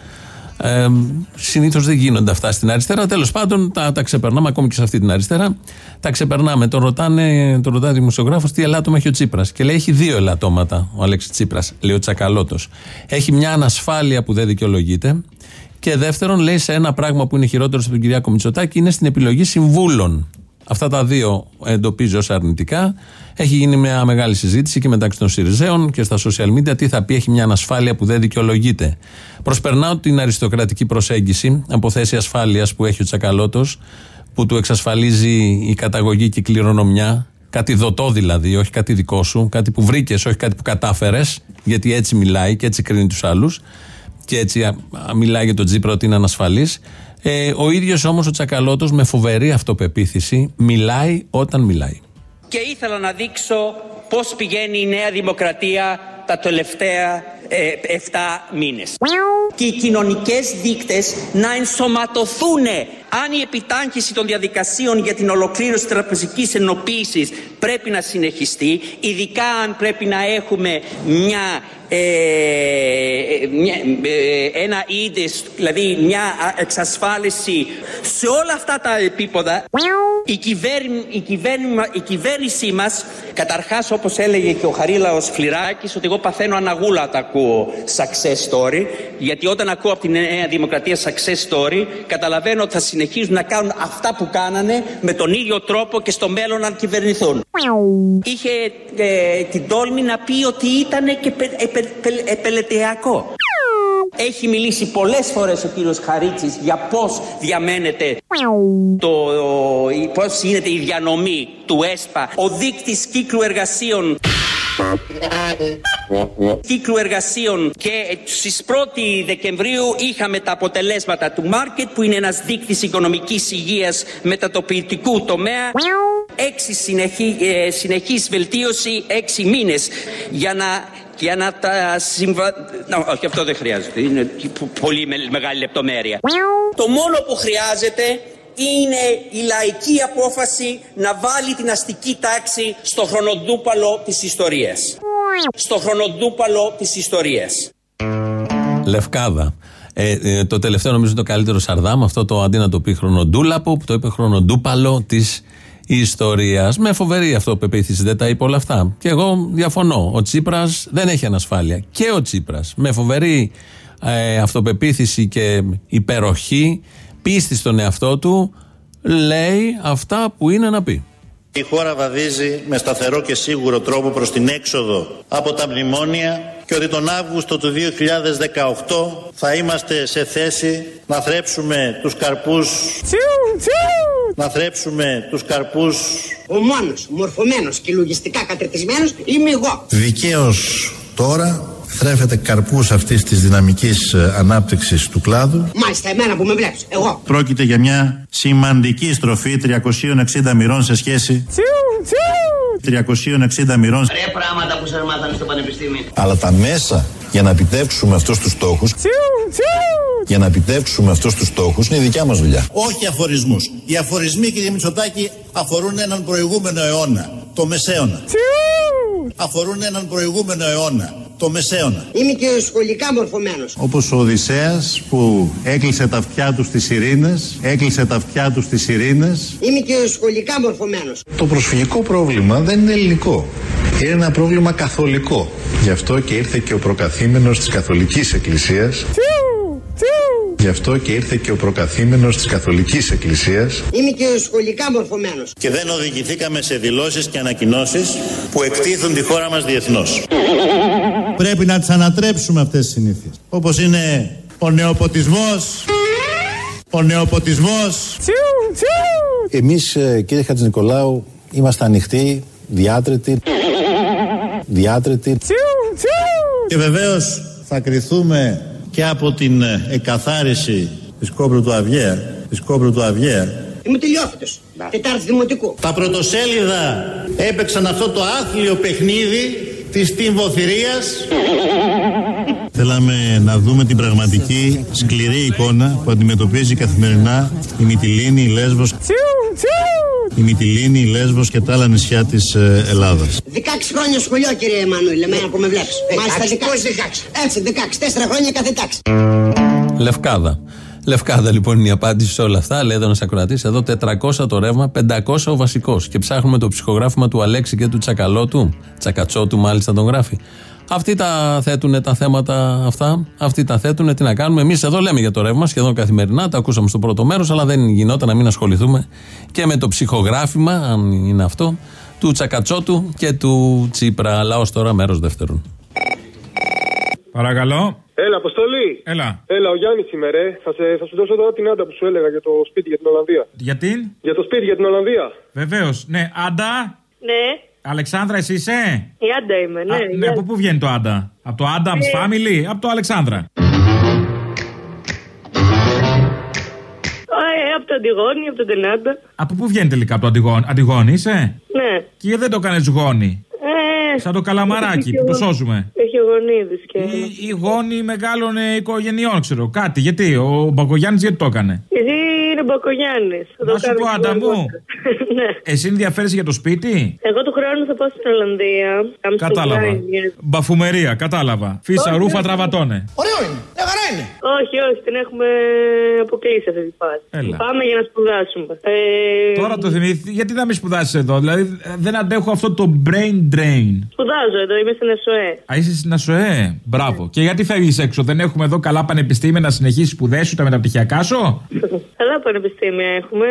Ε, Συνήθως δεν γίνονται αυτά στην αριστερά. Τέλος πάντων, τα, τα ξεπερνάμε ακόμη και σε αυτή την αριστερά. Τα ξεπερνάμε. Τον ρωτάνε, τον ρωτάει δημοσιογράφος τι ελάττωμα έχει ο Τσίπρας. Και λέει: Έχει δύο ελαττώματα ο Αλέξης Τσίπρας, λέει ο Τσακαλώτος. Έχει μια ανασφάλεια που δεν δικαιολογείται. Και δεύτερον, λέει σε ένα πράγμα που είναι χειρότερο από τον Κυριάκο Μητσοτάκη, είναι στην επιλογή συμβούλων. Αυτά τα δύο εντοπίζει ως αρνητικά. Έχει γίνει μια μεγάλη συζήτηση και μεταξύ των Σιριζέων και στα social media τι θα πει έχει μια ανασφάλεια που δεν δικαιολογείται. Προσπερνάω την αριστοκρατική προσέγγιση από θέση ασφάλειας που έχει ο Τσακαλώτος, που του εξασφαλίζει η καταγωγή και η κληρονομιά. Κάτι δοτό δηλαδή, όχι κάτι δικό σου, κάτι που βρήκες, όχι κάτι που κατάφερες, γιατί έτσι μιλάει και έτσι κρίνει τους άλλους. Και έτσι α, α, μιλάει για τον Τζίπρα ότι είναι ανασφαλής. Ε, ο ίδιος όμως ο Τσακαλώτος με φοβερή αυτοπεποίθηση μιλάει όταν μιλάει. Και ήθελα να δείξω πώς πηγαίνει η Νέα Δημοκρατία τα τελευταία ε, 7 μήνες. Και οι κοινωνικές δείκτες να ενσωματωθούν αν η επιτάχυνση των διαδικασίων για την ολοκλήρωση τραπεζικής ενοποίησης πρέπει να συνεχιστεί, ειδικά αν πρέπει να έχουμε μια, ε, μια ε, ένα είδες, δηλαδή μια εξασφάλιση σε όλα αυτά τα επίπεδα, η, κυβέρνη, η, κυβέρνη, η κυβέρνησή μας, καταρχάς όπως έλεγε και ο Χαρίλαος Φλιράκης, ότι εγώ παθαίνω αναγούλα όταν ακούω success story, γιατί όταν ακούω από την Νέα Δημοκρατία success story, καταλαβαίνω ότι θα συνεχίζουν να κάνουν αυτά που κάνανε με τον ίδιο τρόπο και στο μέλλον αν κυβερνηθούν. Είχε ε, την τόλμη να πει ότι ήταν και πε, επε, πε, επελετειακό. Έχει μιλήσει πολλές φορές ο κύριος Χαρίτσης για πώς διαμένεται το, πώς γίνεται η διανομή του ΕΣΠΑ, ο δείκτης κύκλου εργασίων κύκλου εργασίων και στις 1 Δεκεμβρίου είχαμε τα αποτελέσματα του Market που είναι ένας δείκτης οικονομικής υγείας μετατοπιτικού τομέα έξι συνεχή, ε, συνεχής βελτίωση έξι μήνες για να για να τα συμβα... Να, όχι αυτό δεν χρειάζεται, είναι πολύ μεγάλη λεπτομέρεια. Το μόνο που χρειάζεται είναι η λαϊκή απόφαση να βάλει την αστική τάξη στο χρονοτούπαλο της ιστορίας. Στο χρονοτούπαλο της ιστορίας. Λευκάδα. Ε, ε, το τελευταίο νομίζω είναι το καλύτερο Σαρδάμ, αυτό το αντί να το πει χρονοτούλαπο, που το είπε χρονοτούπαλο της ιστορίας. Με φοβερή αυτοπεποίθηση δεν τα είπε όλα αυτά. Και εγώ διαφωνώ. Ο Τσίπρας δεν έχει ανασφάλεια. Και ο Τσίπρας με φοβερή ε, αυτοπεποίθηση και υπεροχή πίστη στον εαυτό του, λέει αυτά που είναι να πει. Η χώρα βαδίζει με σταθερό και σίγουρο τρόπο προς την έξοδο από τα μνημόνια και ότι τον Αύγουστο του 2018 θα είμαστε σε θέση να θρέψουμε τους καρπούς να θρέψουμε τους καρπούς Ο μόνος μορφωμένος και λογιστικά κατρετισμένος είμαι εγώ. Δικαίως τώρα θρέφεται καρπούς αυτής της δυναμικής ε, ανάπτυξης του κλάδου. Μάλιστα, εμένα που με βλέπεις, εγώ. Πρόκειται για μια σημαντική στροφή 360 μοιρών σε σχέση... 360 μοιρών... Ρε πράγματα που σας μάθανε στο πανεπιστήμιο. Αλλά τα μέσα για να επιτεύξουμε αυτούς τους στόχους... Για να επιτεύξουμε αυτούς τους στόχους είναι η δικιά μας δουλειά. Όχι αφορισμούς. Οι αφορισμοί, κύριε Μητσοτάκη, αφορούν έναν προηγούμενο αιώνα. Το μεσαίωνα. Αφορούν έναν προηγούμενο αιώνα το μεσαίωνα. Είμαι και σχολικά μορφωμένος. Όπως ο Οδυσσέας που έκλεισε τα αυτιά του στις ειρήνες, έκλεισε τα αυτιά του στις ειρήνες. Είμαι και σχολικά μορφωμένος. Το προσφυγικό πρόβλημα δεν είναι ελληνικό. Είναι ένα πρόβλημα καθολικό. Γι' αυτό και ήρθε και ο προκαθήμενος της Καθολικής Εκκλησίας. Γι' αυτό και ήρθε και ο προκαθήμενος της Καθολικής Εκκλησίας. Είμαι και σχολικά μορφωμένος. Και δεν οδηγηθήκαμε σε δηλώσεις και ανακοινώσεις που εκτίθουν τη χώρα μας διεθνώς. Πρέπει να τις ανατρέψουμε αυτές τις συνήθειες. Όπως είναι Ο νεοποτισμός. Ο νεοποτισμός. Εμείς ε, κύριε Χατζηνικολάου είμαστε ανοιχτοί, διάτρετοι. Διάτρετοι. Και βεβαίως θα κριθούμε και από την ε, εκαθάριση της Κόμπρου του Αυγαία. Της Κόμπρου του Αυγαία. Είμαι τελειόφυτος. Τετάρτη δημοτικού. Τα πρωτοσέλιδα έπαιξαν αυτό το άθλιο παιχνίδι της τυμβοθυρίας. Θέλαμε να δούμε την πραγματική σκληρή εικόνα που αντιμετωπίζει καθημερινά η Μυτιλίνη, η Λέσβος, η Μυτιλίνη, η Λέσβος και τα άλλα νησιά της ε, Ελλάδας. 16 χρόνια σχολείο, κύριε Εμμανουήλ, εμένα που με βλέπεις. Μάλιστα 16. Έτσι, 16. 4 χρόνια κάθε τάξη. Λευκάδα. Λευκάδα λοιπόν είναι η απάντηση σε όλα αυτά. Λέει εδώ ένας ακροατής, εδώ 400 το ρεύμα, 500 ο βασικός. Και ψάχνουμε το ψυχογράφημα του Αλέξη και του Τσακαλώτου. Τσακατσότου, μάλιστα τον γράφει. Αυτοί τα θέτουν τα θέματα αυτά. Αυτοί τα θέτουν. Τι να κάνουμε. Εμείς; Εδώ λέμε για το ρεύμα σχεδόν καθημερινά. Τα ακούσαμε στο πρώτο μέρος, αλλά δεν γινόταν να μην ασχοληθούμε και με το ψυχογράφημα, αν είναι αυτό, του Τσακατσότου και του Τσίπρα. Αλλά ω τώρα μέρος δεύτερον. Παρακαλώ. Έλα, Αποστολή. Έλα. Έλα, ο Γιάννης σήμερα. ε. Θα, σε, θα σου δώσω τώρα την άντα που σου έλεγα για το σπίτι για την Ολλανδία. Γιατί; Για το σπίτι για την Ολλανδία. Βεβαίως. Ναι, Άντα. Ναι, Αλεξάνδρα, εσύ είσαι; η Άντα είμαι, ναι. Α, ναι, από πού βγαίνει το Άντα; Από το Adams Ε. Family, από το Αλεξάνδρα. Α, ε, από το Αντιγόνη, από τον Τενάντα. Από πού βγαίνει τελικά από το Αντιγόνη, Αντιγόνη είσαι; Ναι. Και δεν το κάνει γόνη; Ε, Σαν το καλαμαράκι που το σώζουμε. Έχει γονίδι και. Ή, ή γόνοι μεγάλων ε, οικογενειών, ξέρω. Κάτι. Γιατί. Ο Μπακογιάννης γιατί το έκανε; Εσύ είναι Μπακογιάννης. Να σου πω, Άντα μου. ναι. Εσύ ενδιαφέρεσαι για το σπίτι; Εγώ του χρόνου θα πάω στην Ολλανδία. Κατάλαβα. Amsterdam, yes. Μπαφουμερία, κατάλαβα. Φίσα, Όχι, ρούφα, όχι. τραβατώνε. Ωραίο είναι. Μια χαρά είναι. Όχι, όχι, την έχουμε αποκλείσει αυτή τη φάση. Έλα. Πάμε για να σπουδάσουμε. Ε, Τώρα το θυμηθεί. Γιατί να μην σπουδάσεις εδώ, δηλαδή ε, δεν αντέχω αυτό το brain drain. Σπουδάζω εδώ, είμαι στην ΕΣΟΕ. Α, είσαι στην ΑΣΟΕ. Μπράβο. Και γιατί φεύγεις έξω, δεν έχουμε εδώ καλά πανεπιστήμια να συνεχίσεις σπουδές σου, τα μεταπτυχιακά σου; Καλά πανεπιστήμια έχουμε,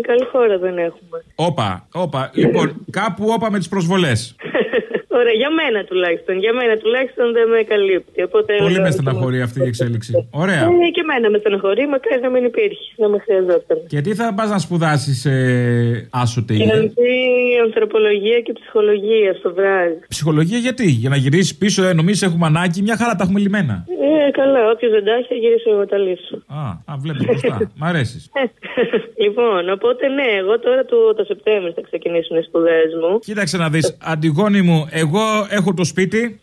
καλή χώρα δεν έχουμε. Όπα, όπα. Λοιπόν, κάπου όπα με τις προσβολές. Ωραία, για μένα τουλάχιστον. Για μένα τουλάχιστον δεν με καλύπτει. Οπότε Πολύ λέω- με στεναχωρεί αυτή η εξέλιξη. Ωραία. Ε, και εμένα με στεναχωρεί, μακάρι να μην υπήρχε, να με χρειαζόταν. Και τι θα πας να σπουδάσεις, ε, άσο τι είναι. Κοινωνική ανθρωπολογία και ψυχολογία στο βράδυ. Ψυχολογία γιατί, για να γυρίσεις πίσω, ε, νομίζει έχουμε ανάγκη, μια χαρά τα έχουμε λυμμένα. Ε, καλά, όποιος δεν τα έχει, θα γυρίσω εγώ τα λύσω. Α, α βλέπει μπροστά. Μ' αρέσεις. λοιπόν, οπότε ναι, εγώ τώρα το, το Σεπτέμβριο θα ξεκινήσουν οι σπουδές μου. Κοίταξε να δεις, Αντιγόνη μου, εγώ έχω το σπίτι.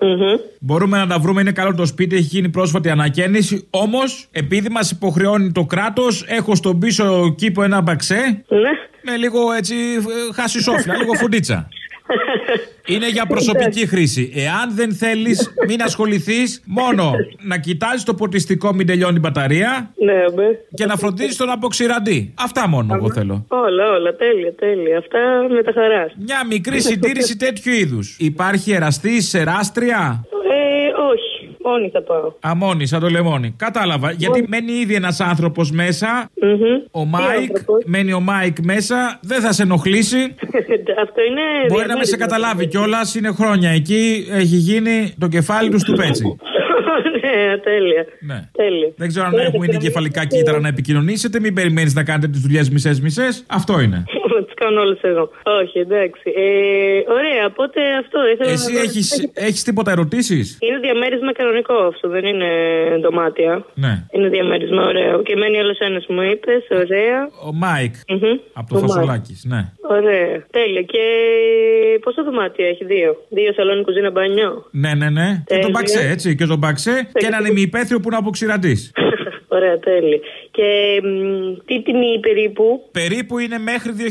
Μπορούμε να τα βρούμε, είναι καλό το σπίτι, έχει γίνει πρόσφατη ανακαίνιση. Όμως, επειδή μας υποχρεώνει το κράτος, έχω στον πίσω κήπο ένα μπαξέ. Ναι. Με λίγο έτσι ε, χάσει σόφια, λίγο φουντίτσα. Είναι για προσωπική χρήση. Εάν δεν θέλεις, μην ασχοληθείς. Μόνο να κοιτάζεις το ποτιστικό, μην τελειώνει η μπαταρία. Ναι, ναι. Και να φροντίζεις τον αποξηραντή. Αυτά μόνο εγώ θέλω. Όλα, όλα, τέλεια, τέλεια. Αυτά με τα χαράς. Μια μικρή συντήρηση τέτοιου είδους. Υπάρχει εραστή, εράστρια. Ε, όχι. Μόνη θα πάω. Αμόνι, σαν το λεμόνι. Κατάλαβα. Γιατί μένει ήδη ένας άνθρωπος μέσα. Ο Μάικ. Μένει ο Μάικ μέσα. Δεν θα σε ενοχλήσει. Αυτό είναι. Μπορεί να με σε καταλάβει κιόλας. Είναι χρόνια εκεί. Έχει γίνει το κεφάλι του του πέτσι. ναι, τέλεια. Ναι. τέλεια. Δεν ξέρω αν έχουμε είναι κεφαλικά κύτταρα να επικοινωνήσετε. Μην περιμένεις να κάνετε τις δουλειές μισέ-μισέ. Αυτό είναι. Τι κάνω όλε εγώ. Όχι, εντάξει. Ε, ωραία, οπότε αυτό ήθελα Εσύ να έχεις, έχεις τίποτα ερωτήσεις; Είναι διαμέρισμα κανονικό αυτό, δεν είναι δωμάτια. Ναι. Είναι διαμέρισμα ωραίο. Και μένει όλος ένας μου είπες, ωραία. Ο Μάικ. Μμμ. Από το Ο Μάικ. Φασολάκης, ναι. Ωραία. Τέλεια. Και πόσα δωμάτια έχει, δύο; Δύο σαλόνι κουζίνα μπάνιο. Ναι, ναι, ναι. Και Τέλεια. τον μπαξέ, έτσι. Και τον μπαξέ. Και έναν ημιυπαίθριο που να αποξηραντής. Ωραία, τέλεια. Και μ, τι τιμή περίπου; Περίπου είναι μέχρι 2.000.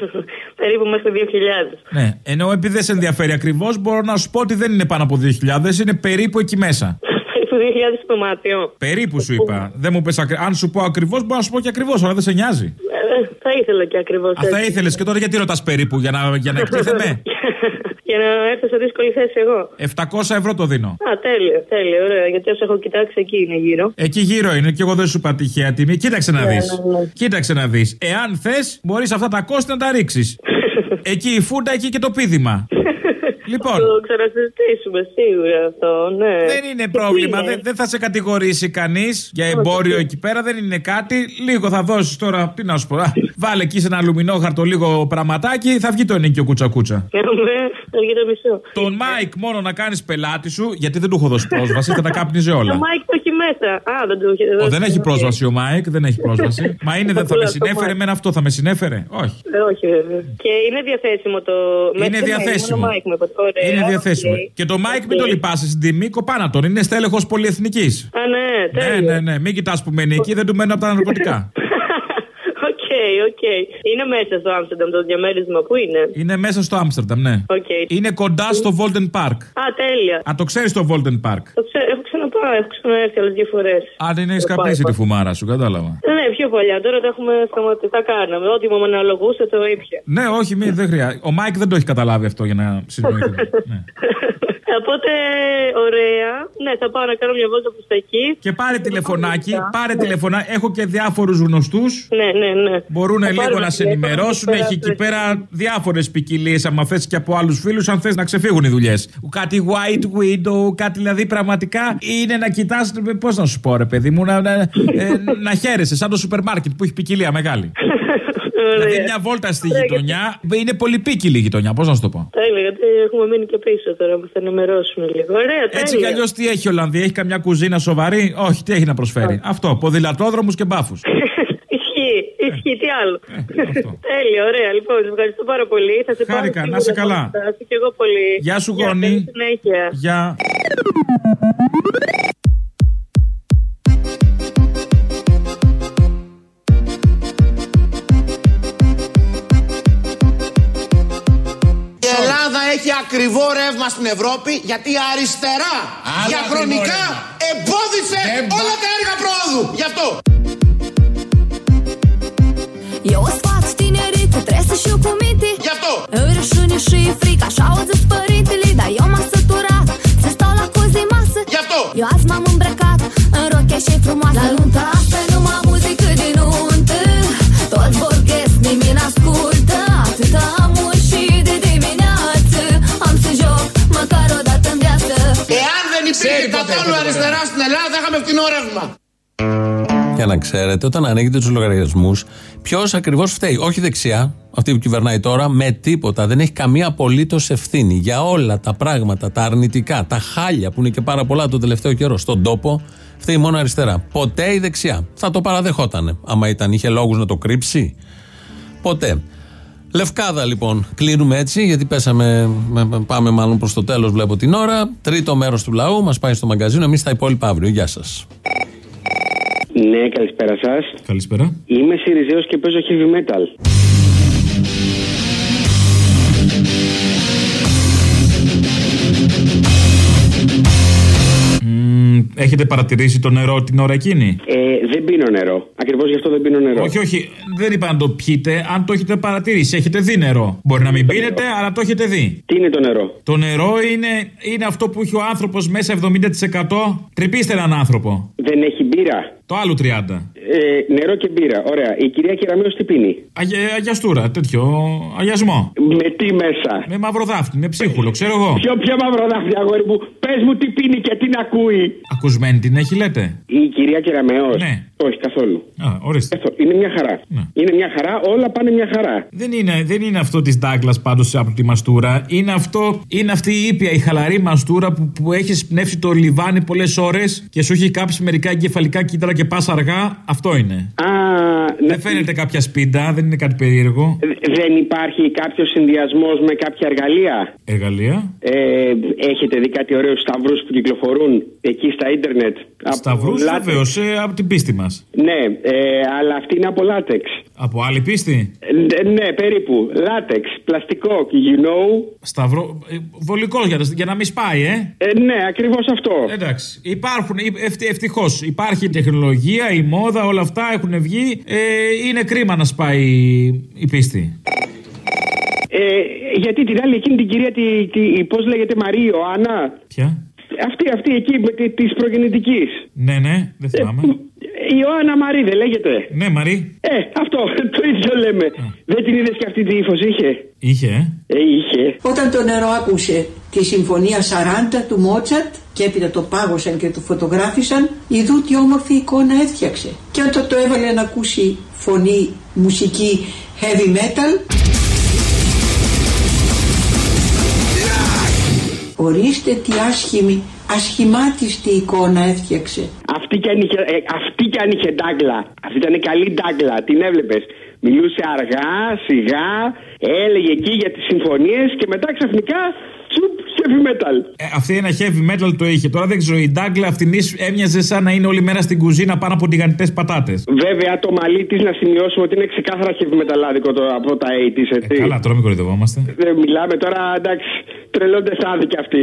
περίπου μέχρι 2.000. Ναι. Ενώ επειδή δεν σε ενδιαφέρει ακριβώς, μπορώ να σου πω ότι δεν είναι πάνω από 2.000, είναι περίπου εκεί μέσα. Περίπου 2.000 δωμάτιο. Περίπου σου είπα. Δεν μου πες ακρι... Αν σου πω ακριβώς, μπορώ να σου πω και ακριβώς, αλλά δεν σε νοιάζει. Ε, θα ήθελα και ακριβώς. Α, θα ήθελες και τώρα γιατί ρωτάς περίπου, για να, για να εκτίθεμαι. Για να έρθω σε δύσκολη θέση εγώ. 700 ευρώ το δίνω. Α, τέλεια, τέλεια, ωραία. Γιατί όσο έχω κοιτάξει εκεί είναι γύρω. Εκεί γύρω είναι και εγώ δεν σου είπα τυχαία τιμή. Κοίταξε να Ναι, δεις. ναι, ναι. Κοίταξε να δεις. Εάν θες, μπορείς αυτά τα κόστη να τα ρίξεις. εκεί η φούντα, εκεί και το πίδημα. Λοιπόν. Θα το ξανασυζητήσουμε σίγουρα αυτό, ναι. Δεν είναι πρόβλημα. Δεν, δεν θα σε κατηγορήσει κανείς για εμπόριο εκεί πέρα. Δεν είναι κάτι. Λίγο θα δώσεις τώρα. Τι να σου πω. α, Βάλε εκεί σε ένα αλουμινόχαρτο λίγο πραγματάκι. Θα βγει το ενοίκιο κούτσα-κούτσα. Έχουμε, θα βγει το μισό. Τον Μάικ μόνο να κάνεις πελάτη σου, γιατί δεν του έχω δώσει πρόσβαση, θα τα κάπνιζε Το όλα. Μάικ το έχει μέσα. Α, δεν το έχει. Ο, δεν έχει πρόσβαση ο Μάικ, δεν έχει πρόσβαση. Μα είναι, δεν θα με συνέφερε με αυτό, θα με συνέφερε; Όχι. Ε, όχι, βέβαια. Και είναι διαθέσιμο το. Είναι μέσα- διαθέσιμο. Μόνο Μάικ με ποτέ. Ωραία, Είναι διαθέσιμο. οκ. Και το Μάικ μην το Οκ. λυπάσαι στην τιμή, κοπάνα τον. Είναι στέλεχος πολυεθνικής. Α, ναι, Ναι, τέλειος. ναι, ναι. Μην κοιτάς που μένει εκεί, δεν του μένουν από τα ναρκωτικά. OK, OK. Είναι μέσα στο Άμστερνταμ το διαμέρισμα. Πού είναι; Είναι μέσα στο Άμστερνταμ, ναι. Οκ. Είναι κοντά στο Vondel Park. Α, τέλεια. Α, το ξέρεις το Vondel Park; Το ξέ- Έχω ξαναπάει, έχω ξαναέρθει άλλες δύο φορές. Αν δεν έχεις καπνίσει τη φουμάρα σου, κατάλαβα. Ναι, πιο παλιά. Τώρα τα έχουμε σταματήσει. Τα κάναμε. Ό,τι μου αναλογούσε το ήπια. Ναι, όχι, μη, δεν χρειάζεται. Ο Μάικ δεν το έχει καταλάβει αυτό για να συνεννοηθούμε. ναι. Οπότε, ωραία. Ναι, θα πάω να κάνω μια βόλτα προς τα εκεί. Και πάρε τηλεφωνάκι, πάρε τηλεφωνά. Έχω και διάφορους γνωστούς. Ναι, ναι, ναι. Μπορούν Θα λίγο πάρω να ένα σε τηλέφωνο, ενημερώσουν. πέρα Έχει από εκεί πέρα διάφορες ποικιλίες. Αν θες και από άλλους φίλους, αν θες να ξεφύγουν οι δουλειές. Κάτι white widow, κάτι δηλαδή πραγματικά είναι να κοιτάς. Πώς να σου πω, ρε παιδί μου, να, να, ε, να χαίρεσαι σαν το σούπερ μάρκετ που έχει ποικιλία μεγάλη. δηλαδή μια βόλτα στη Ωραία, γειτονιά. Είναι πολυπίκυλη η γειτονιά, πώς να σου το πω; Τέλεια, γιατί έχουμε μείνει και πίσω τώρα που θα ενημερώσουμε λίγο. Ωραία, τέλεια. Έτσι κι αλλιώς τι έχει η Ολλανδία, έχει καμιά κουζίνα σοβαρή; Όχι, τι έχει να προσφέρει; Αυτό, ποδηλατόδρομους και μπάφους. Ισχύει, ισχύει, τι άλλο. Τέλεια, ωραία. Λοιπόν, σε ευχαριστώ πάρα πολύ. Θα σε πάρω Χάρηκα, σίγουρα να σε από καλά. αυτά. Και εγώ πολύ. Γεια σου, Γεια, γόνι. καλή συνέχεια. Γεια. Στην Ευρώπη γιατί η αριστερά Άλλο διαχρονικά ακριβό εμπόδισε όλα τα έργα πρόοδου. Γι' αυτό. Eu sfat tineritul, trebuie să și cu minte. Γι' αυτό. Râșâni și καθόλου αριστερά στην Ελλάδα, θα είχαμε φτηνό ρεύμα. Για να ξέρετε, όταν ανοίγετε τους λογαριασμούς, ποιος ακριβώς φταίει; Όχι δεξιά, αυτή που κυβερνάει τώρα, με τίποτα. Δεν έχει καμία απολύτως ευθύνη για όλα τα πράγματα, τα αρνητικά, τα χάλια που είναι και πάρα πολλά τον τελευταίο καιρό στον τόπο. Φταίει μόνο αριστερά. Ποτέ η δεξιά. Θα το παραδεχότανε. Άμα ήταν, είχε λόγους να το κρύψει. Ποτέ. Λευκάδα λοιπόν. Κλείνουμε έτσι, γιατί πέσαμε, με- πάμε μάλλον προς το τέλος, βλέπω την ώρα. Τρίτο μέρος του λαού μας πάει στο μαγκαζίνο. Εμείς τα υπόλοιπα αύριο. Γεια σας. Ναι, καλησπέρα σας. Καλησπέρα. Είμαι Σιριζέος και παίζω heavy metal. Έχετε παρατηρήσει το νερό την ώρα εκείνη; Ε, δεν πίνω νερό. Ακριβώς γι' αυτό δεν πίνω νερό. Όχι, όχι, δεν είπα να το πιείτε. Αν το έχετε παρατηρήσει, έχετε δει νερό. Μπορεί να μην πίνετε, αλλά το έχετε δει. Τι είναι το νερό; Το νερό είναι, είναι αυτό που έχει ο άνθρωπος μέσα 70%. Τρυπήστε έναν άνθρωπο. Δεν έχει μπύρα; Το άλλο 30. Ε, νερό και μπύρα. Ωραία. Η κυρία Κεραμέως τι πίνει; Αγια, αγιαστούρα, τέτοιο. Αγιασμό. Με τι μέσα; Με μαυροδάφνη, με ψίχουλο, ξέρω εγώ. Ποιο, ποιο μαύρο δάφνη, αγόρι μου; Πες μου τι πίνει και τι να ακούει. Ακουσμένη την έχει, λέτε; Η κυρία Κεραμέως. Ναι. Όχι, καθόλου. Α, ορίστε. Καθόλου. Είναι μια χαρά. Είναι μια χαρά, όλα πάνε μια χαρά. Δεν είναι, δεν είναι αυτό της Ντάγκλα πάντως από τη μαστούρα. Είναι, αυτό, είναι αυτή η ήπια, η χαλαρή μαστούρα που, που έχει πνεύσει το λιβάνι πολλές ώρες και σου έχει κάψει μερικά εγκεφαλικά κύτταρα και πας αργά. Αυτό είναι. Α, Δεν φαίνεται κάποια σπίντα, δεν είναι κάτι περίεργο. Δε- Δεν υπάρχει κάποιος συνδυασμός με κάποια εργαλεία; Εργαλεία; Ε, έχετε δει κάτι ωραίο σταυρούς που κυκλοφορούν εκεί στα ίντερνετ; Σταυρούς, λάτεξ. βεβαίως, ε, από την πίστη μας. Ναι, ε, αλλά αυτή είναι από λάτεξ. Από άλλη πίστη; Ε, ναι, περίπου. Λάτεξ, πλαστικό, you know. Σταυρό. Βολικό για, να- για να μην σπάει, ε. Ε, ναι, ακριβώς αυτό. Εντάξει. Υπάρχουν, ευτυχώς. Υπάρχει τεχνολογία, η μόδα, όλα αυτά έχουν βγει. Ε, είναι κρίμα να σπάει η πίστη. Ε, γιατί την άλλη εκείνη την κυρία, τη, τη, πώς λέγεται, Μαρία Ιωάννα; Ποια; Αυτή, αυτή εκεί με τη, της προγεννητικής. Ναι, ναι, δεν θυμάμαι. Ιωάννα Μαρή, δεν λέγεται. Ναι, Μαρή. Ε, αυτό, το ίδιο λέμε. Δεν την είδες και αυτή τη ύφος είχε; Είχε, ε. Ε, είχε. Όταν το νερό άκουσε τη συμφωνία 40 του Μότσαρτ και έπειτα το πάγωσαν και το φωτογράφησαν, ειδού τι όμορφη εικόνα έφτιαξε. Και όταν το έβαλε να ακούσει φωνή, μουσική heavy metal, ορίστε τι άσχημη, ασχημάτιστη εικόνα έφτιαξε. Αυτή κι αν είχε, ε, αυτή κι αν είχε ντάγκλα. Αυτή ήταν καλή ντάγκλα. Την έβλεπες. Μιλούσε αργά, σιγά, έλεγε εκεί για τις συμφωνίες και μετά ξαφνικά τσουπ, heavy metal. Ε, αυτή ένα heavy metal το είχε. Τώρα δεν ξέρω, η Ντάγκλα αυτήν έμοιαζε σαν να είναι όλη μέρα στην κουζίνα πάνω από τηγανιτές πατάτες. Βέβαια το μαλλί της να σημειώσουμε ότι είναι ξεκάθαρα heavy metalάδικο το, από τα 80's, έτσι. Καλά, τώρα μην κορυδευόμαστε. Δεν μιλάμε τώρα, εντάξει, τρελώντε άδικοι αυτοί.